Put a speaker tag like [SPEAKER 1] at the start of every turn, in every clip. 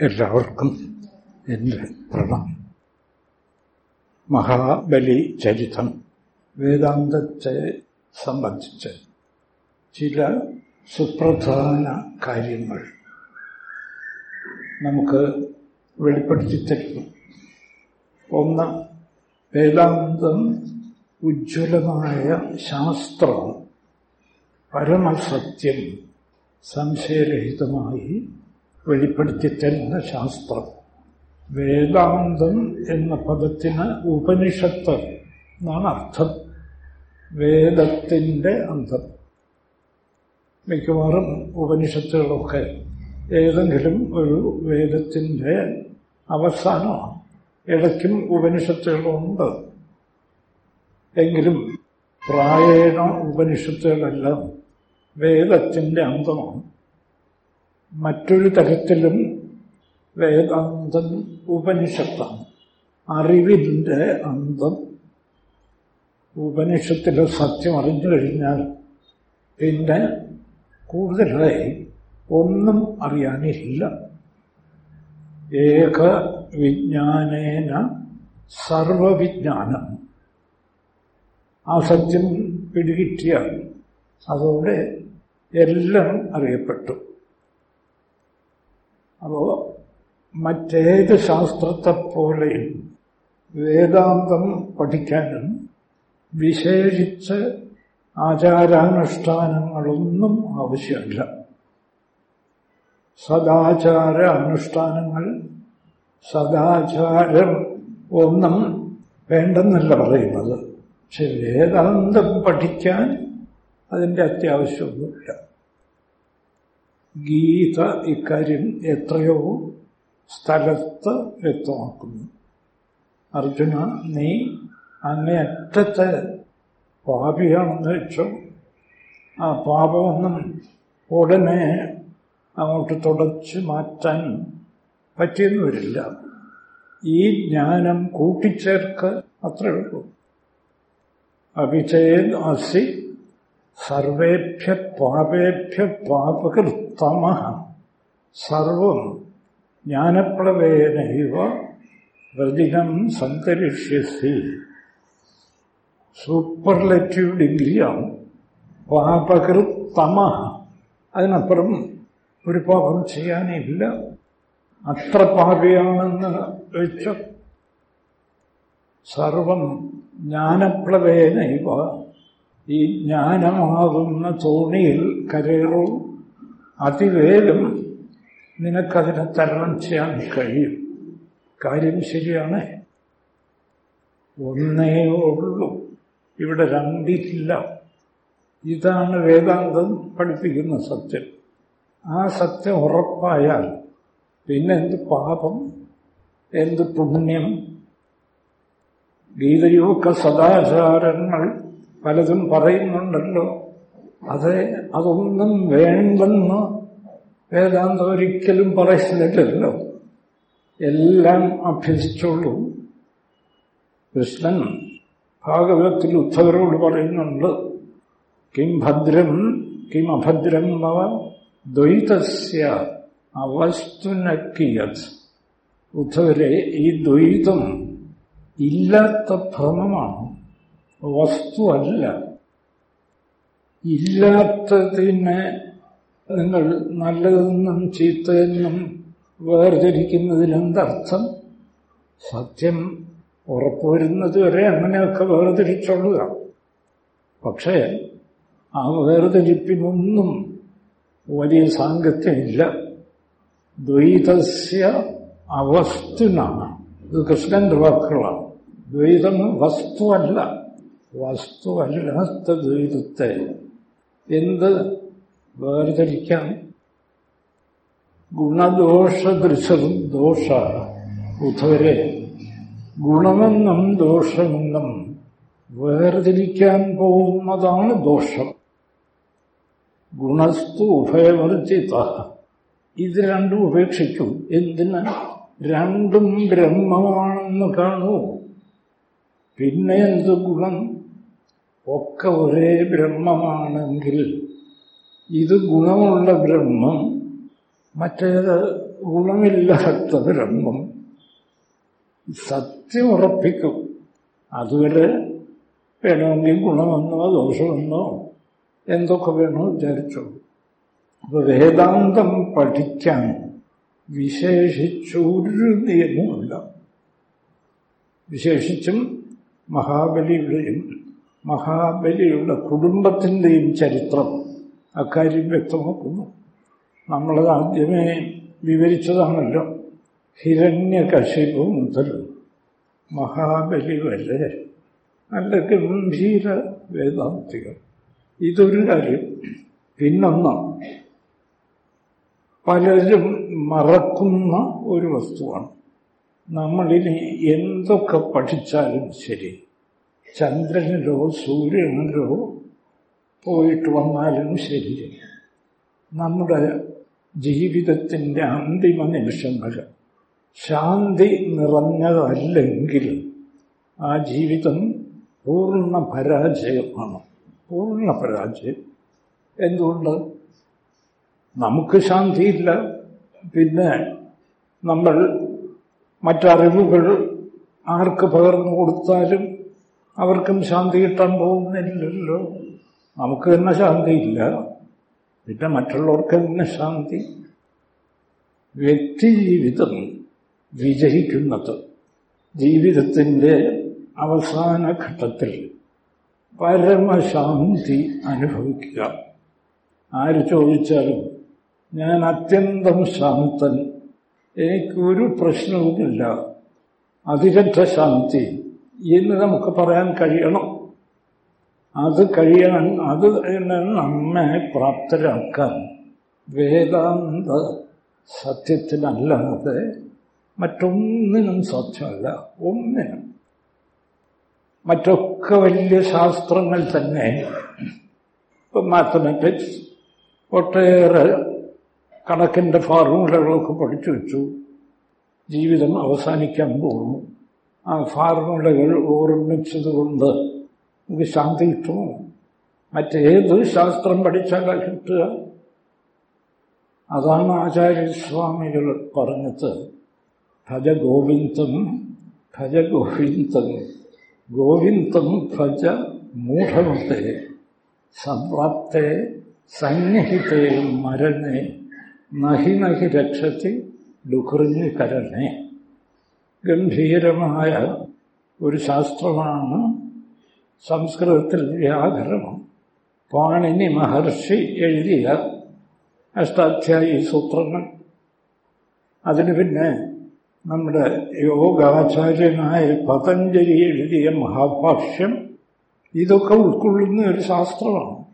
[SPEAKER 1] എല്ലാവർക്കും എന്റെ പ്രണാമം. മഹാബലി ചരിതം വേദാന്തത്തെ സംബന്ധിച്ച് ചില സുപ്രധാന കാര്യങ്ങൾ നമുക്ക് വെളിപ്പെടുത്തി തരുന്നു. ഒന്ന് വേദാന്തം ഉജ്ജ്വലമായ ശാസ്ത്രം പരമസത്യം സംശയരഹിതമായി വെളിപ്പെടുത്തി തരുന്ന ശാസ്ത്രം. വേദാന്തം എന്ന പദത്തിന് ഉപനിഷത്ത് എന്നാണ് അർത്ഥം. വേദത്തിന്റെ അന്തം. മിക്കവാറും ഉപനിഷത്തുകളൊക്കെ ഏതെങ്കിലും ഒരു വേദത്തിന്റെ അവസാനമാണ്. ഇടയ്ക്കും ഉപനിഷത്തുകളുണ്ട്. എങ്കിലും പ്രായേണ ഉപനിഷത്തുകളെല്ലാം വേദത്തിന്റെ അന്തമാണ്. മറ്റൊരു തരത്തിലും വേദാന്തം ഉപനിഷത്താണ്. അറിവിന്റെ അന്തം. ഉപനിഷത്തിലെ സത്യം അറിഞ്ഞു കഴിഞ്ഞാൽ പിന്നെ കൂടുതലായി ഒന്നും അറിയാനില്ല. ഏക വിജ്ഞാനേന സർവവിജ്ഞാനം. ആ സത്യം പിടികിട്ടിയാൽ അതോടെ എല്ലാം അറിയപ്പെട്ടു. അപ്പോ മറ്റേത് ശാസ്ത്രത്തെപ്പോലെയും വേദാന്തം പഠിക്കാനും വിശേഷിച്ച് ആചാരാനുഷ്ഠാനങ്ങളൊന്നും ആവശ്യമില്ല. സദാചാര അനുഷ്ഠാനങ്ങൾ സദാചാരം ഒന്നും വേണ്ടെന്നല്ല പറയുന്നത്. പക്ഷെ വേദാന്തം പഠിക്കാൻ അതിന്റെ അത്യാവശ്യമൊന്നുമില്ല. ഗീത ഇക്കാര്യം എത്രയോ സ്ഥലത്ത് വ്യക്തമാക്കുന്നു. അർജുന നീ അങ്ങേയറ്റത്തെ പാപിയാണെന്ന് വെച്ചോ. ആ പാപമൊന്നും ഉടനെ അങ്ങോട്ട് തുടച്ച് മാറ്റാൻ പറ്റിയെന്ന് വരില്ല ഈ ജ്ഞാനം കൂട്ടിച്ചേർക്ക് അത്രേ ഉള്ളൂ. അഭിചേദ് അസി സർവേഭ്യ പാപേഭ്യ പാപകൃത്തമ സർവം ജ്ഞാനപ്ലവേനൈവ വ്രജിനം സന്തരിഷ്യസി സൂപ്പർലെറ്റീവ് ഡിഗ്രിയാണ് പാപകൃത്തമ അതിനപ്പുറം ഒരു പാപം ചെയ്യാനില്ല. അത്ര പാപിയാണെന്ന് വെച്ച് സർവം ജ്ഞാനപ്ലവേനൈവ ഈ ജ്ഞാനമാകുന്ന തോണിയിൽ കരയറും അതിവേഗം നിനക്കതിനെ തരണം ചെയ്യാൻ കഴിയും. കാര്യം ശരിയാണ്. ഒന്നേ ഉള്ളൂ. ഇവിടെ രണ്ടില്ല. ഇതാണ് വേദാന്തം പഠിപ്പിക്കുന്ന സത്യം. ആ സത്യം ഉറപ്പായാൽ പിന്നെ എന്ത് പാപം എന്ത് പുണ്യം? ഗീതയൊക്കെ സദാചാരങ്ങൾ പലതും പറയുന്നുണ്ടല്ലോ. അത് അതൊന്നും വേണ്ടെന്ന് വേദാന്തം ഒരിക്കലും പറയുന്നില്ലല്ലോ. എല്ലാം അഭ്യസിച്ചോളൂ. കൃഷ്ണൻ ഭാഗവതത്തിൽ ഉദ്ധവരോട് പറയുന്നുണ്ട് കിം ഭദ്രം കിം അഭദ്രം നവ ദ്വൈതസ്യ അവസ്തുനക്കിയത്. ഉദ്ധവരെ ഈ ദ്വൈതം ഇല്ലാത്ത ഭ്രമമാണ്. വസ്തുവല്ല. ഇല്ലാത്തതിനെ നിങ്ങൾ നല്ലതെന്നും ചീത്തയെന്നും വേർതിരിക്കുന്നതിലെന്തർത്ഥം? സത്യം ഉറപ്പുവരുന്നത് വരെ അങ്ങനെയൊക്കെ വേർതിരിച്ചോളുക പക്ഷേ ആ വേർതിരിപ്പിനൊന്നും വലിയ സാങ്കത്യമില്ല. ദ്വൈതസ്യ അവസ്തുനാണ് ഇത് കൃഷ്ണന്റെ വാക്കുകളാണ്. ദ്വൈതം വസ്തുവല്ല. വസ്തുവല്ലാത്ത ദ്വൈതത്തെ എന്ത് വേർതിരിക്കാം? ഗുണദോഷദൃശവും ദോഷ ഉദ്ധവരെ. ഗുണമെന്നും ദോഷമെന്നും വേർതിരിക്കാൻ പോകുന്നതാണ് ദോഷം. ഗുണസ്തു ഉഭയവർജിത. ഇത് രണ്ടും ഉപേക്ഷിക്കും. എന്തിന്? രണ്ടും ബ്രഹ്മമാണെന്ന് കാണൂ. പിന്നെ എന്ത് ഗുണം? ഒക്കെ ഒരേ ബ്രഹ്മമാണെങ്കിൽ ഇത് ഗുണമുള്ള ബ്രഹ്മം മറ്റേത് ഗുണമില്ലാത്ത ബ്രഹ്മം. സത്യം ഉറപ്പിക്കും. അതുവരെ വേണമെങ്കിൽ ഗുണമെന്നോ ദോഷമെന്നോ എന്തൊക്കെ വേണോ വിചാരിച്ചു. അപ്പൊ വേദാന്തം പഠിക്കാൻ വിശേഷിച്ചൊരു നിയമമില്ല വിശേഷിച്ചും മഹാബലിയുടെയും മഹാബലിയുടെ കുടുംബത്തിന്റെയും ചരിത്രം അക്കാര്യം വ്യക്തമാക്കുന്നു. നമ്മളത് ആദ്യമേ വിവരിച്ചതാണല്ലോ. ഹിരണ്യകശിപു മുതൽ മഹാബലി വരെ. നല്ല ഗംഭീര വേദാന്തികൾ ഇതൊരു കാര്യം. പിന്നൊന്ന് പലരും മറക്കുന്ന ഒരു വസ്തുവാണ്. നമ്മളിനി എന്തൊക്കെ പഠിച്ചാലും ശരി. ചന്ദ്രനിലോ സൂര്യനിലോ പോയിട്ട് വന്നാലും ശരി. നമ്മുടെ ജീവിതത്തിന്റെ അന്തിമ നിമിഷങ്ങൾ ശാന്തി നിറഞ്ഞതല്ലെങ്കിൽ ആ ജീവിതം പൂർണ പരാജയമാണ്. പൂർണ പരാജയം. എന്തുകൊണ്ട്? നമുക്ക് ശാന്തിയില്ല. പിന്നെ നമ്മൾ മറ്ററിവുകൾ ആർക്ക് പകർന്നു കൊടുത്താലും അവർക്കും ശാന്തി കിട്ടാൻ പോകുന്നില്ലല്ലോ. നമുക്ക് തന്നെ ശാന്തിയില്ല. പിന്നെ മറ്റുള്ളവർക്ക് തന്നെ ശാന്തി. വ്യക്തി ജീവിതം വിജയിക്കുന്നത് ജീവിതത്തിന്റെ അവസാന ഘട്ടത്തിൽ പരമശാന്തി അനുഭവിക്കുക. ആര് ചോദിച്ചാലും ഞാൻ അത്യന്തം ശാന്തൻ. എനിക്കൊരു പ്രശ്നവുമില്ല. അതിരറ്റ ശാന്തി. എന്ന് നമുക്ക് പറയാൻ കഴിയണം. അത് കഴിയാൻ അത് നമ്മെ പ്രാപ്തരാക്കാൻ വേദാന്ത സത്യത്തിനല്ലാതെ മറ്റൊന്നിനും സാധ്യമല്ല. ഒന്നിനും. മറ്റൊക്കെ വലിയ ശാസ്ത്രങ്ങൾ തന്നെ. ഇപ്പം മാത്തമാറ്റിക്സ് ഒട്ടേറെ കണക്കിന്റെ ഫാർമുലകളൊക്കെ പഠിച്ചു വെച്ചു. ജീവിതം അവസാനിക്കാൻ പോകുന്നു. ആ ഫാർമുലകൾ ഓർമ്മിച്ചതുകൊണ്ട് നമുക്ക് ശാന്തി കിട്ടുമോ? മറ്റേത് ശാസ്ത്രം പഠിച്ചാലാ കിട്ടുക? അതാണ് ആചാര്യസ്വാമികൾ പറഞ്ഞത്. ഭജഗോവിന്ദം ഗോവിന്ദം ഭജ ഗോവിന്ദം ഗോവിന്ദം ഭജ മൂഢമത്തെ സംപ്രാപ്തെ സന്നിഹിതേ മരണേ നഹി നഹി രക്ഷത്തി ഡുഹൃഞ്ഞ് കരണേ. ഗംഭീരമായ ഒരു ശാസ്ത്രമാണ്. സംസ്കൃതത്തിൽ വ്യാകരണം. പാണിനി മഹർഷി എഴുതിയ അഷ്ടാധ്യായി സൂത്രങ്ങൾ. അതിന് പിന്നെ നമ്മുടെ യോഗാചാര്യനായ പതഞ്ജലി എഴുതിയ മഹാഭാഷ്യം ഇതൊക്കെ ഉൾക്കൊള്ളുന്ന ഒരു ശാസ്ത്രമാണ്.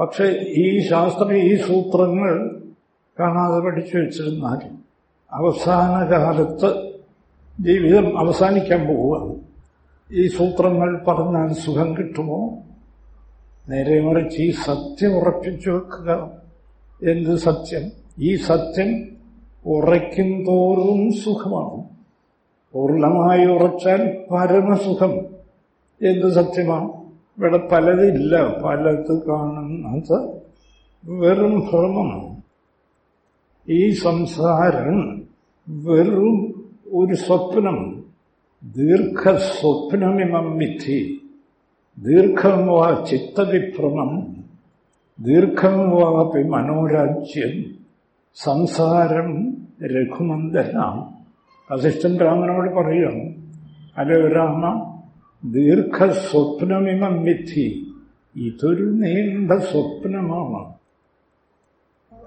[SPEAKER 1] പക്ഷെ ഈ ശാസ്ത്രം ഈ സൂത്രങ്ങൾ കാണാതെ പഠിച്ചു വെച്ചിരുന്നാൽ അവസാന കാലത്ത് ജീവിതം അവസാനിക്കാൻ പോവുകയാണ് ഈ സൂത്രങ്ങൾ പറഞ്ഞാൽ സുഖം കിട്ടുമോ? നേരെ മറിച്ച് ഈ സത്യം ഉറപ്പിച്ചു വെക്കുക. എന്ത് സത്യം? ഈ സത്യം ഉറയ്ക്കും തോറും സുഖമാണ്. പൂർണമായി ഉറച്ചാൽ പരമസുഖം. എന്ത് സത്യമാണ്? ഇവിടെ പലതില്ല. പലത് കാണുന്നത് വെറും ഭ്രമമാണ്. ഈ സംസാരം വെറും ഒരു സ്വപ്നം ദീർഘസ്വപ്നമിമം വിധി ദീർഘം വാ ചിത്തവിഭ്രമം ദീർഘം വാപി മനോരാജ്യം സംസാരം രഘുമന്ദനാം വസിഷ്ഠൻ രാമനോട് പറയുകയാണ് അല്ലോ രാമ ദീർഘസ്വപ്നമിമം വിധി ഇതൊരു നീണ്ട സ്വപ്നമാണ്.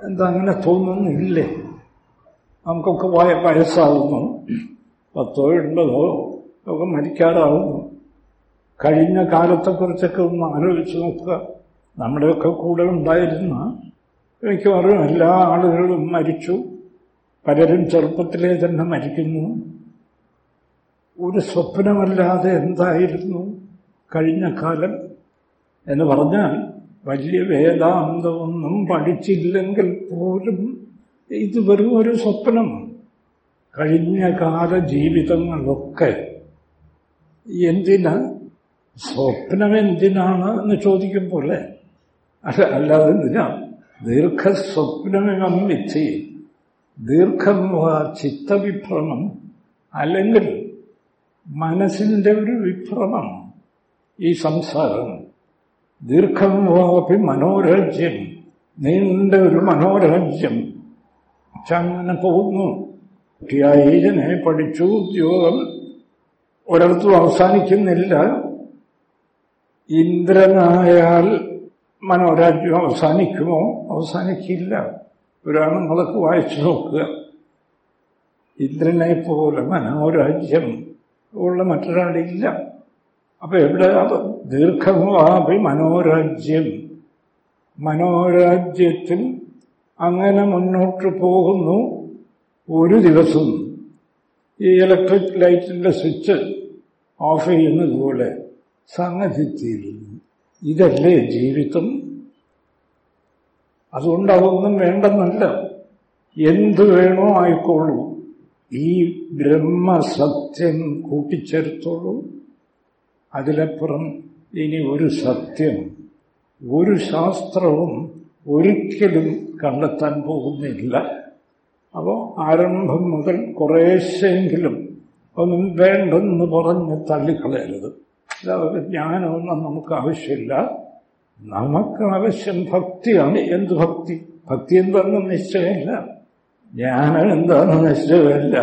[SPEAKER 1] എന്താ അങ്ങനെ തോന്നുന്നില്ലേ? നമുക്കൊക്കെ വയ വയസ്സാകുന്നു പത്തോ എൺപതോ ഒക്കെ മരിക്കാറാവുന്നു. കഴിഞ്ഞ കാലത്തെക്കുറിച്ചൊക്കെ ഒന്ന് ആലോചിച്ച് നോക്കുക. നമ്മുടെയൊക്കെ കൂടെ ഉണ്ടായിരുന്ന മിക്കവാറും എല്ലാ ആളുകളും മരിച്ചു. പലരും ചെറുപ്പത്തിലേ തന്നെ മരിക്കുന്നു. ഒരു സ്വപ്നമല്ലാതെ എന്തായിരുന്നു കഴിഞ്ഞ കാലം? എന്ന് പറഞ്ഞാൽ വലിയ വേദാന്തമൊന്നും പഠിച്ചില്ലെങ്കിൽ പോലും ഇത് വെറും ഒരു സ്വപ്നം. കഴിഞ്ഞ കാല ജീവിതങ്ങളൊക്കെ എന്തിനാ? സ്വപ്നം എന്തിനാണ് എന്ന് ചോദിക്കും പോലെ അല്ല അല്ലാതെ എന്തിനാ? ദീർഘസ്വപ്നമിമം വിധി ദീർഘം ചിത്തവിഭ്രമം അല്ലെങ്കിൽ മനസ്സിന്റെ ഒരു വിഭ്രമം ഈ സംസാരം. ദീർഘം വാപി മനോരാജ്യം നീണ്ട ഒരു മനോരാജ്യം അങ്ങനെ പോകുന്നു കുട്ടിയായിനെ പഠിച്ചു ഉദ്യോഗം ഒരിടത്തും അവസാനിക്കുന്നില്ല. ഇന്ദ്രനായാൽ മനോരാജ്യം അവസാനിക്കുമോ? അവസാനിക്കില്ല. പുരാണങ്ങളൊക്കെ വായിച്ചു നോക്കുക. ഇന്ദ്രനെ പോലെ മനോരാജ്യം ഉള്ള മറ്റൊരാളില്ല. അപ്പൊ എവിടെ? ദീർഘമാപി മനോരാജ്യം മനോരാജ്യത്തിൽ അങ്ങനെ മുന്നോട്ട് പോകുന്നു ഒരു ദിവസം. ഈ ഇലക്ട്രിക് ലൈറ്റിന്റെ സ്വിച്ച് ഓഫ് ചെയ്യുന്നത് പോലെ സംഗതി തീരുന്നു ഇതല്ലേ ജീവിതം? അതുകൊണ്ട് അതൊന്നും വേണ്ടെന്നല്ല. എന്തു വേണോ ആയിക്കോളൂ. ഈ ബ്രഹ്മസത്യം കൂട്ടിച്ചേർത്തോളൂ. അതിലപ്പുറം ഇനി ഒരു സത്യം ഒരു ശാസ്ത്രവും ഒരിക്കലും കണ്ടെത്താൻ പോകുന്നില്ല. അപ്പോൾ ആരംഭം മുതൽ കുറേശ്ശെങ്കിലും ഒന്നും വേണ്ടെന്ന് പറഞ്ഞ് തള്ളിക്കളയരുത്. ജ്ഞാനമൊന്നും നമുക്ക് ആവശ്യമില്ല നമുക്ക് ആവശ്യം ഭക്തിയാണ്. എന്ത് ഭക്തി? ഭക്തി എന്താണെന്ന് നിശ്ചയമില്ല. ജ്ഞാനം എന്താണെന്ന് നിശ്ചയമില്ല.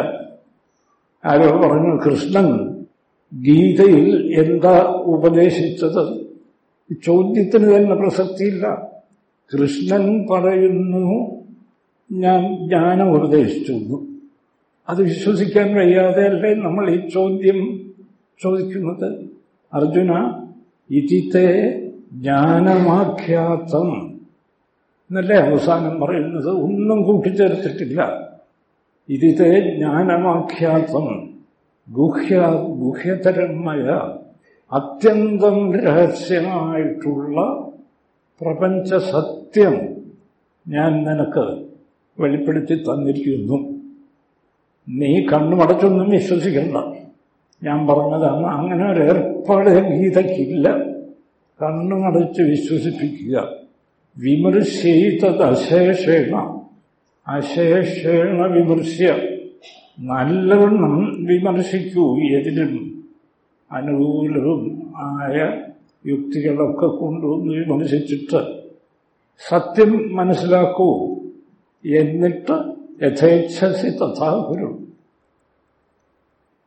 [SPEAKER 1] ആരോ പറഞ്ഞു കൃഷ്ണൻ ഗീതയിൽ എന്താ ഉപദേശിച്ചത്? ചോദ്യത്തിന് തന്നെ പ്രസക്തിയില്ല. കൃഷ്ണൻ പറയുന്നു ഞാൻ ജ്ഞാനം ഉപദേശിച്ചു അത് വിശ്വസിക്കാൻ വയ്യാതെ അല്ലേ നമ്മൾ ഈ ചോദ്യം ചോദിക്കുന്നത്? അർജുന ഇതിത്തെ ജ്ഞാനമാഖ്യാതം. എന്നല്ലേ അവസാനം പറയുന്നത്? ഒന്നും കൂട്ടിച്ചേർത്തിട്ടില്ല. ഇതിത്തെ ജ്ഞാനമാഖ്യാതം. ഗുഹ്യ ഗുഹ്യതരമായ അത്യന്തം രഹസ്യമായിട്ടുള്ള പ്രപഞ്ച സത്യം ഞാൻ നിനക്ക് വെളിപ്പെടുത്തി തന്നിരിക്കുന്നു. നീ കണ്ണുമടച്ചൊന്നും വിശ്വസിക്കണ്ട. ഞാൻ പറഞ്ഞതാണ് അങ്ങനെ ഒരു ഏർപ്പാട് ഗീതയ്ക്കില്ല. കണ്ണുമടച്ച് വിശ്വസിപ്പിക്കുക. വിമർശിച്ചത് അശേഷേണ അശേഷേണ വിമർശ്യ. നല്ലവണ്ണം വിമർശിക്കൂ. എതിരും അനുകൂലവും ആയ യുക്തികളൊക്കെ കൊണ്ടുവന്ന് വിമർശിച്ചിട്ട് സത്യം മനസ്സിലാക്കൂ എന്നിട്ട് യഥേച്ഛസി തഥാ ഗുരു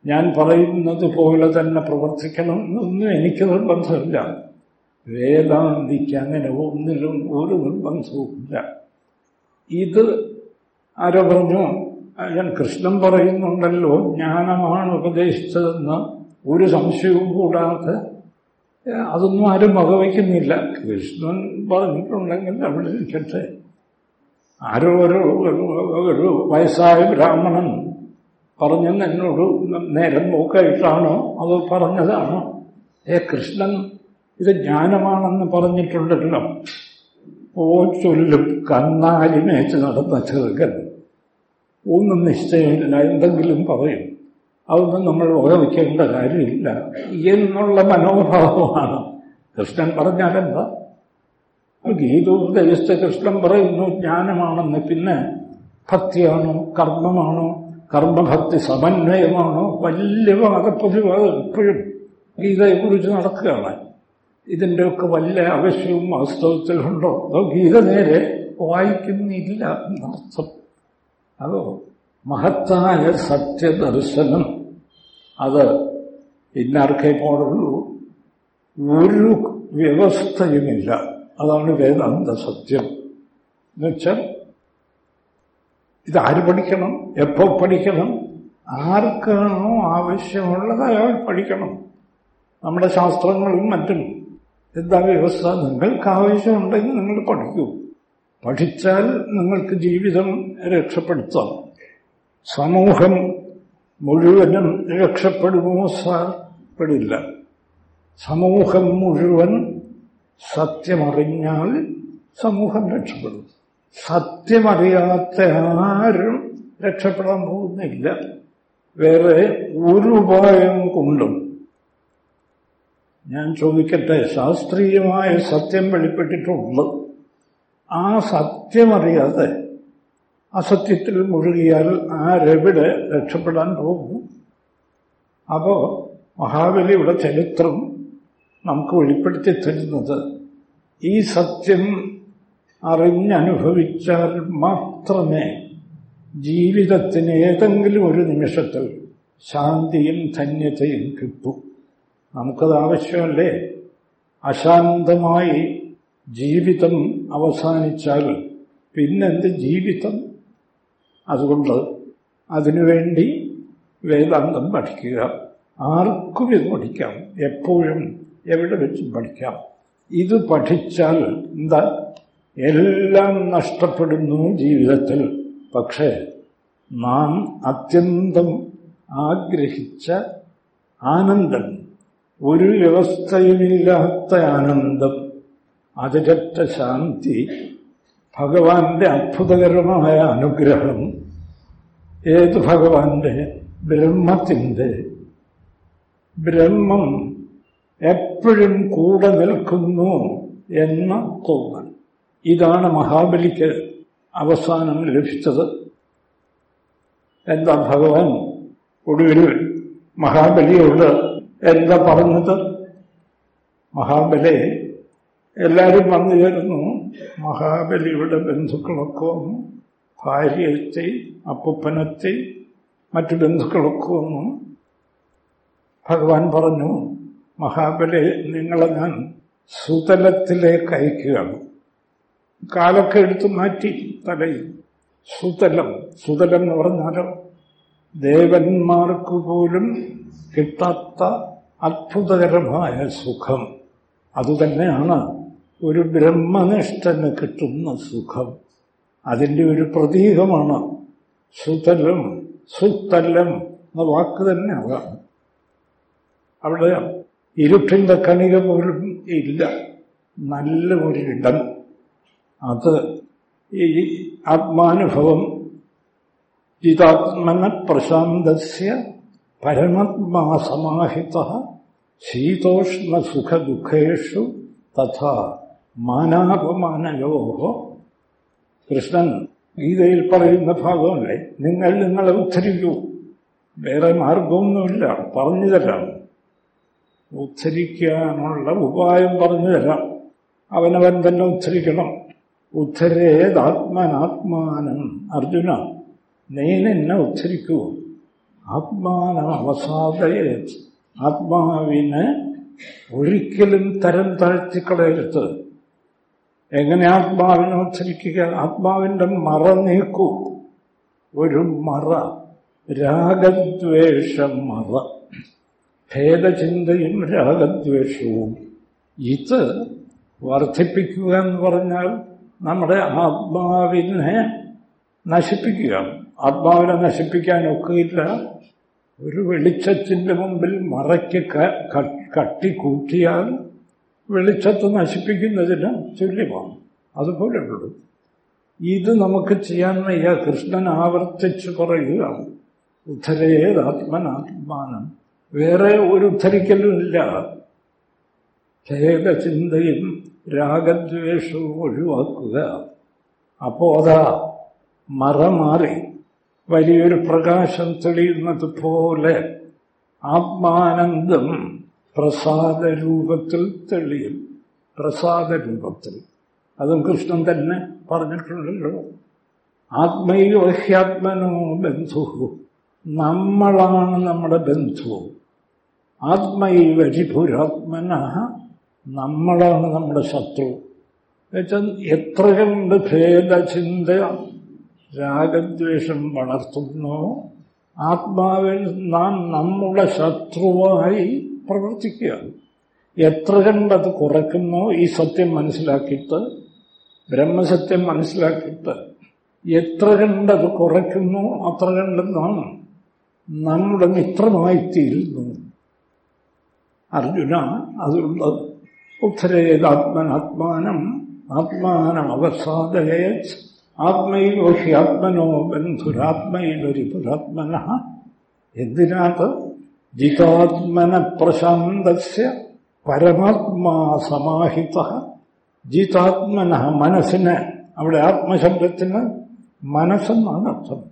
[SPEAKER 1] ഞാൻ പറയുന്നത് പോലെ തന്നെ പ്രവർത്തിക്കണം എന്നൊന്നും എനിക്ക് നിർബന്ധമില്ല. വേദാന്തിക്ക് അങ്ങനെ ഒന്നിലും ഒരു നിർബന്ധവുമില്ല. ഇത് ആരോ പറഞ്ഞു ഞാൻ കൃഷ്ണൻ പറയുന്നുണ്ടല്ലോ ജ്ഞാനമാണ് ഉപദേശിച്ചതെന്ന് ഒരു സംശയവും കൂടാതെ അതൊന്നും ആരും വകവയ്ക്കുന്നില്ല. കൃഷ്ണൻ പറഞ്ഞിട്ടുണ്ടെങ്കിൽ അവിടെ ഇരിക്കട്ടെ. ആരോ ഒരു ഒരു വയസ്സായ ബ്രാഹ്മണൻ പറഞ്ഞെന്ന് എന്നോട് നേരം നോക്കായിട്ടാണോ അത് പറഞ്ഞതാണോ? ഏ കൃഷ്ണൻ ഇത് ജ്ഞാനമാണെന്ന് പറഞ്ഞിട്ടുണ്ടല്ലോ. ഓ ചൊല്ലും കന്നാലി മേച്ച് നടന്ന ചെറുക്കൻ. ഒന്നും നിശ്ചയമില്ല എന്തെങ്കിലും പറയും. അതൊന്നും നമ്മൾ ഉപയോഗിക്കേണ്ട കാര്യമില്ല. എന്നുള്ള മനോഭാവമാണ്. കൃഷ്ണൻ പറഞ്ഞാലെന്താ ഗീതോപദേശിച്ച കൃഷ്ണൻ പറയുന്നു ജ്ഞാനമാണെന്ന് പിന്നെ ഭക്തിയാണോ? കർമ്മമാണോ? കർമ്മഭക്തി സമന്വയമാണോ? വലിയ വാദപ്രതിവാദം എപ്പോഴും ഗീതയെക്കുറിച്ച് നടക്കുകയാണ്. ഇതിന്റെയൊക്കെ വല്ല ആവശ്യവും വാസ്തവത്തിലുണ്ടോ? അതോ ഗീത നേരെ വായിക്കുന്നില്ല എന്നർത്ഥം. അതോ മഹത്തായ സത്യദർശനം അത് ഇന്നാർക്കേ പോലുള്ളൂ ഒരു വ്യവസ്ഥയുമില്ല. അതാണ് വേദാന്ത സത്യം. എന്നുവെച്ചാൽ ഇതാര് പഠിക്കണം? എപ്പോ പഠിക്കണം? ആർക്കാണോ ആവശ്യമുള്ളത് അയാൾ പഠിക്കണം. നമ്മുടെ ശാസ്ത്രങ്ങളും മറ്റും. എന്താ വ്യവസ്ഥ? നിങ്ങൾക്ക് ആവശ്യമുണ്ടെങ്കിൽ നിങ്ങൾ പഠിക്കൂ. പഠിച്ചാൽ നിങ്ങൾക്ക് ജീവിതം രക്ഷപ്പെടുത്താം. സമൂഹം മുഴുവനും രക്ഷപ്പെടുമോ സാർ പെടില്ല സമൂഹം മുഴുവൻ സത്യമറിഞ്ഞാൽ സമൂഹം രക്ഷപ്പെടും. സത്യമറിയാത്ത ആരും രക്ഷപ്പെടാൻ പോകുന്നില്ല. വേറെ ഒരു ഉപായം കൊണ്ടും. ഞാൻ ചോദിക്കട്ടെ ശാസ്ത്രീയമായ സത്യം വെളിപ്പെട്ടിട്ടുണ്ട് ആ സത്യമറിയാതെ അസത്യത്തിൽ മുഴുകിയാൽ ആരെവിടെ രക്ഷപ്പെടാൻ പോകും അപ്പോ മഹാബലിയുടെ ചരിത്രം നമുക്ക് വെളിപ്പെടുത്തി തരുന്നത്. ഈ സത്യം അറിഞ്ഞനുഭവിച്ചാൽ മാത്രമേ ജീവിതത്തിന് ഏതെങ്കിലും ഒരു നിമിഷത്തിൽ ശാന്തിയും ധന്യതയും കിട്ടൂ. നമുക്കത് ആവശ്യമല്ലേ? അശാന്തമായി ജീവിതം അവസാനിച്ചാൽ പിന്നെന്ത് ജീവിതം? അതുകൊണ്ട് അതിനുവേണ്ടി വേദാന്തം പഠിക്കുക. ആർക്കും ഇത് പഠിക്കാം. എപ്പോഴും എവിടെ വെച്ചും പഠിക്കാം. ഇത് പഠിച്ചാൽ എന്താ? എല്ലാം നഷ്ടപ്പെടുന്നു ജീവിതത്തിൽ. പക്ഷേ നാം അത്യന്തം ആഗ്രഹിച്ച ആനന്ദം ഒരു വ്യവസ്ഥയുമില്ലാത്ത ആനന്ദം അതിരറ്റ ശാന്തി ഭഗവാന്റെ അത്ഭുതകരമായ അനുഗ്രഹം. ഏത് ഭഗവാന്റെ? ബ്രഹ്മത്തിന്റെ ബ്രഹ്മം എപ്പോഴും കൂടെ നിൽക്കുന്നു എന്ന തോന്നൽ. ഇതാണ് മഹാബലിക്ക് അവസാനം ലഭിച്ചത്. എന്താ ഭഗവാൻ? ഒടുവിൽ മഹാബലിയോട് എന്താ പറഞ്ഞത്? മഹാബലി എല്ലാവരും വന്നു ചേരുന്നു മഹാബലിയുടെ ബന്ധുക്കളൊക്കെ വന്നു. ഭാര്യയെത്തി അപ്പൂപ്പനെത്തി മറ്റു ബന്ധുക്കളൊക്കെ വന്നു. ഭഗവാൻ പറഞ്ഞു മഹാബലി നിങ്ങളെ ഞാൻ സുതലത്തിലേക്ക് അയക്കുകയാണ്. കാലൊക്കെ എടുത്തു മാറ്റി തലയിൽ. സുതലം സുതലം എന്ന് പറഞ്ഞാലോ ദേവന്മാർക്ക് പോലും കിട്ടാത്ത അത്ഭുതകരമായ സുഖം. അതുതന്നെയാണ് ഒരു ബ്രഹ്മനിഷ്ഠന് കിട്ടുന്ന സുഖം. അതിന്റെ ഒരു പ്രതീകമാണ്. സുതലം സുത്തല്ലം എന്ന വാക്ക് തന്നെ അതാണ്. അവിടെ ഇരുട്ടിന്റെ കണിക പോലും ഇല്ല. നല്ല ഒരിടം അത് ഈ ആത്മാനുഭവം. ചിതാത്മന പ്രശാന്തസ്യ പരമാത്മാ സമാഹിത ശീതോഷ്ണ സുഖദുഃഖേഷു തഥാ മാനാപമാനയോ? കൃഷ്ണൻ ഗീതയിൽ പറയുന്ന ഭാഗമല്ലേ? നിങ്ങൾ നിങ്ങളെ ഉദ്ധരിക്കൂ. വേറെ മാർഗമൊന്നുമില്ല. പറഞ്ഞു തരാം. ഉദ്ധരിക്കാനുള്ള ഉപായം പറഞ്ഞു തരാം. അവനവൻ തന്നെ ഉദ്ധരിക്കണം. ഉദ്ധരേതാത്മനാത്മാനം അർജുന നീ നിന്നെ ഉദ്ധരിക്കൂ. ആത്മാനം അവസാദയെ ആത്മാവിനെ ഒരിക്കലും തരം താഴ്ത്തിക്കളയരുത്. എങ്ങനെ ആത്മാവിനെ ഉദ്ധരിക്കുക? ആത്മാവിന്റെ മറ നീക്കൂ. ഒരു മറ. രാഗദ്വേഷം മറ. ഭേദചിന്തയും രാഗദ്വേഷവും. ഇത് വർദ്ധിപ്പിക്കുക എന്ന് പറഞ്ഞാൽ നമ്മുടെ ആത്മാവിനെ നശിപ്പിക്കുക ആത്മാവിനെ നശിപ്പിക്കാൻ ഒക്കില്ല. ഒരു വെളിച്ചത്തിന്റെ മുമ്പിൽ മറയ്ക്ക് കട്ടിക്കൂട്ടിയാൽ വെളിച്ചത്ത് നശിപ്പിക്കുന്നതിന് തുല്യമാണ്. അതുപോലെയുള്ളൂ ഇത് നമുക്ക് ചെയ്യാൻ വയ്യ. കൃഷ്ണൻ ആവർത്തിച്ച് പറയുകയാണ്. ഉദ്ധരേതാത്മനാത്മാനം വേറെ ഒരു ഉദ്ധരിക്കലുമില്ല ഭേദചിന്തയും രാഗദ്വേഷവും ഒഴിവാക്കുക. അപ്പോ അതാ മറ മാറി വലിയൊരു പ്രകാശം തെളിയുന്നത് പോലെ ആത്മാനന്ദം പ്രസാദ രൂപത്തിൽ തെളിയും. പ്രസാദ രൂപത്തിൽ അതും കൃഷ്ണൻ തന്നെ പറഞ്ഞിട്ടുണ്ടല്ലോ. ആത്മയോ ഹ്യാത്മനോ ബന്ധു നമ്മളാണ് നമ്മുടെ ബന്ധു ആത്മൈവ രിപുരാത്മന നമ്മളാണ് നമ്മുടെ ശത്രു. എന്നുവെച്ചാൽ എത്ര കണ്ട് ഭേദചിന്ത? രാഗദ്വേഷം വളർത്തുന്നു. ആത്മാവിൽ നാം നമ്മുടെ ശത്രുവായി പ്രവർത്തിക്കുകയാണ്. എത്ര കണ്ടത് കുറയ്ക്കുന്നോ ഈ സത്യം മനസ്സിലാക്കിയിട്ട് ബ്രഹ്മസത്യം മനസ്സിലാക്കിയിട്ട് എത്ര കണ്ടത് കുറയ്ക്കുന്നു അത്ര കണ്ടെന്നാണ് നമ്മുടെ മിത്രമായിത്തീരുന്നു അർജുന അതുകൊണ്ട് ഉത്തരേതാത്മനാത്മാനം ആത്മാനം അവസാദയേ ആത്മൈവ ഹി ആത്മനോ പുരാത്മന. എന്തിനാത്? ജിതാത്മന പ്രശാന്തസ്യ പരമാത്മാ സമാഹിത. ജിതാത്മന മനസ്സിന് അവിടെ ആത്മശബ്ദത്തിന് മനസ്സെന്നാണ് അർത്ഥം.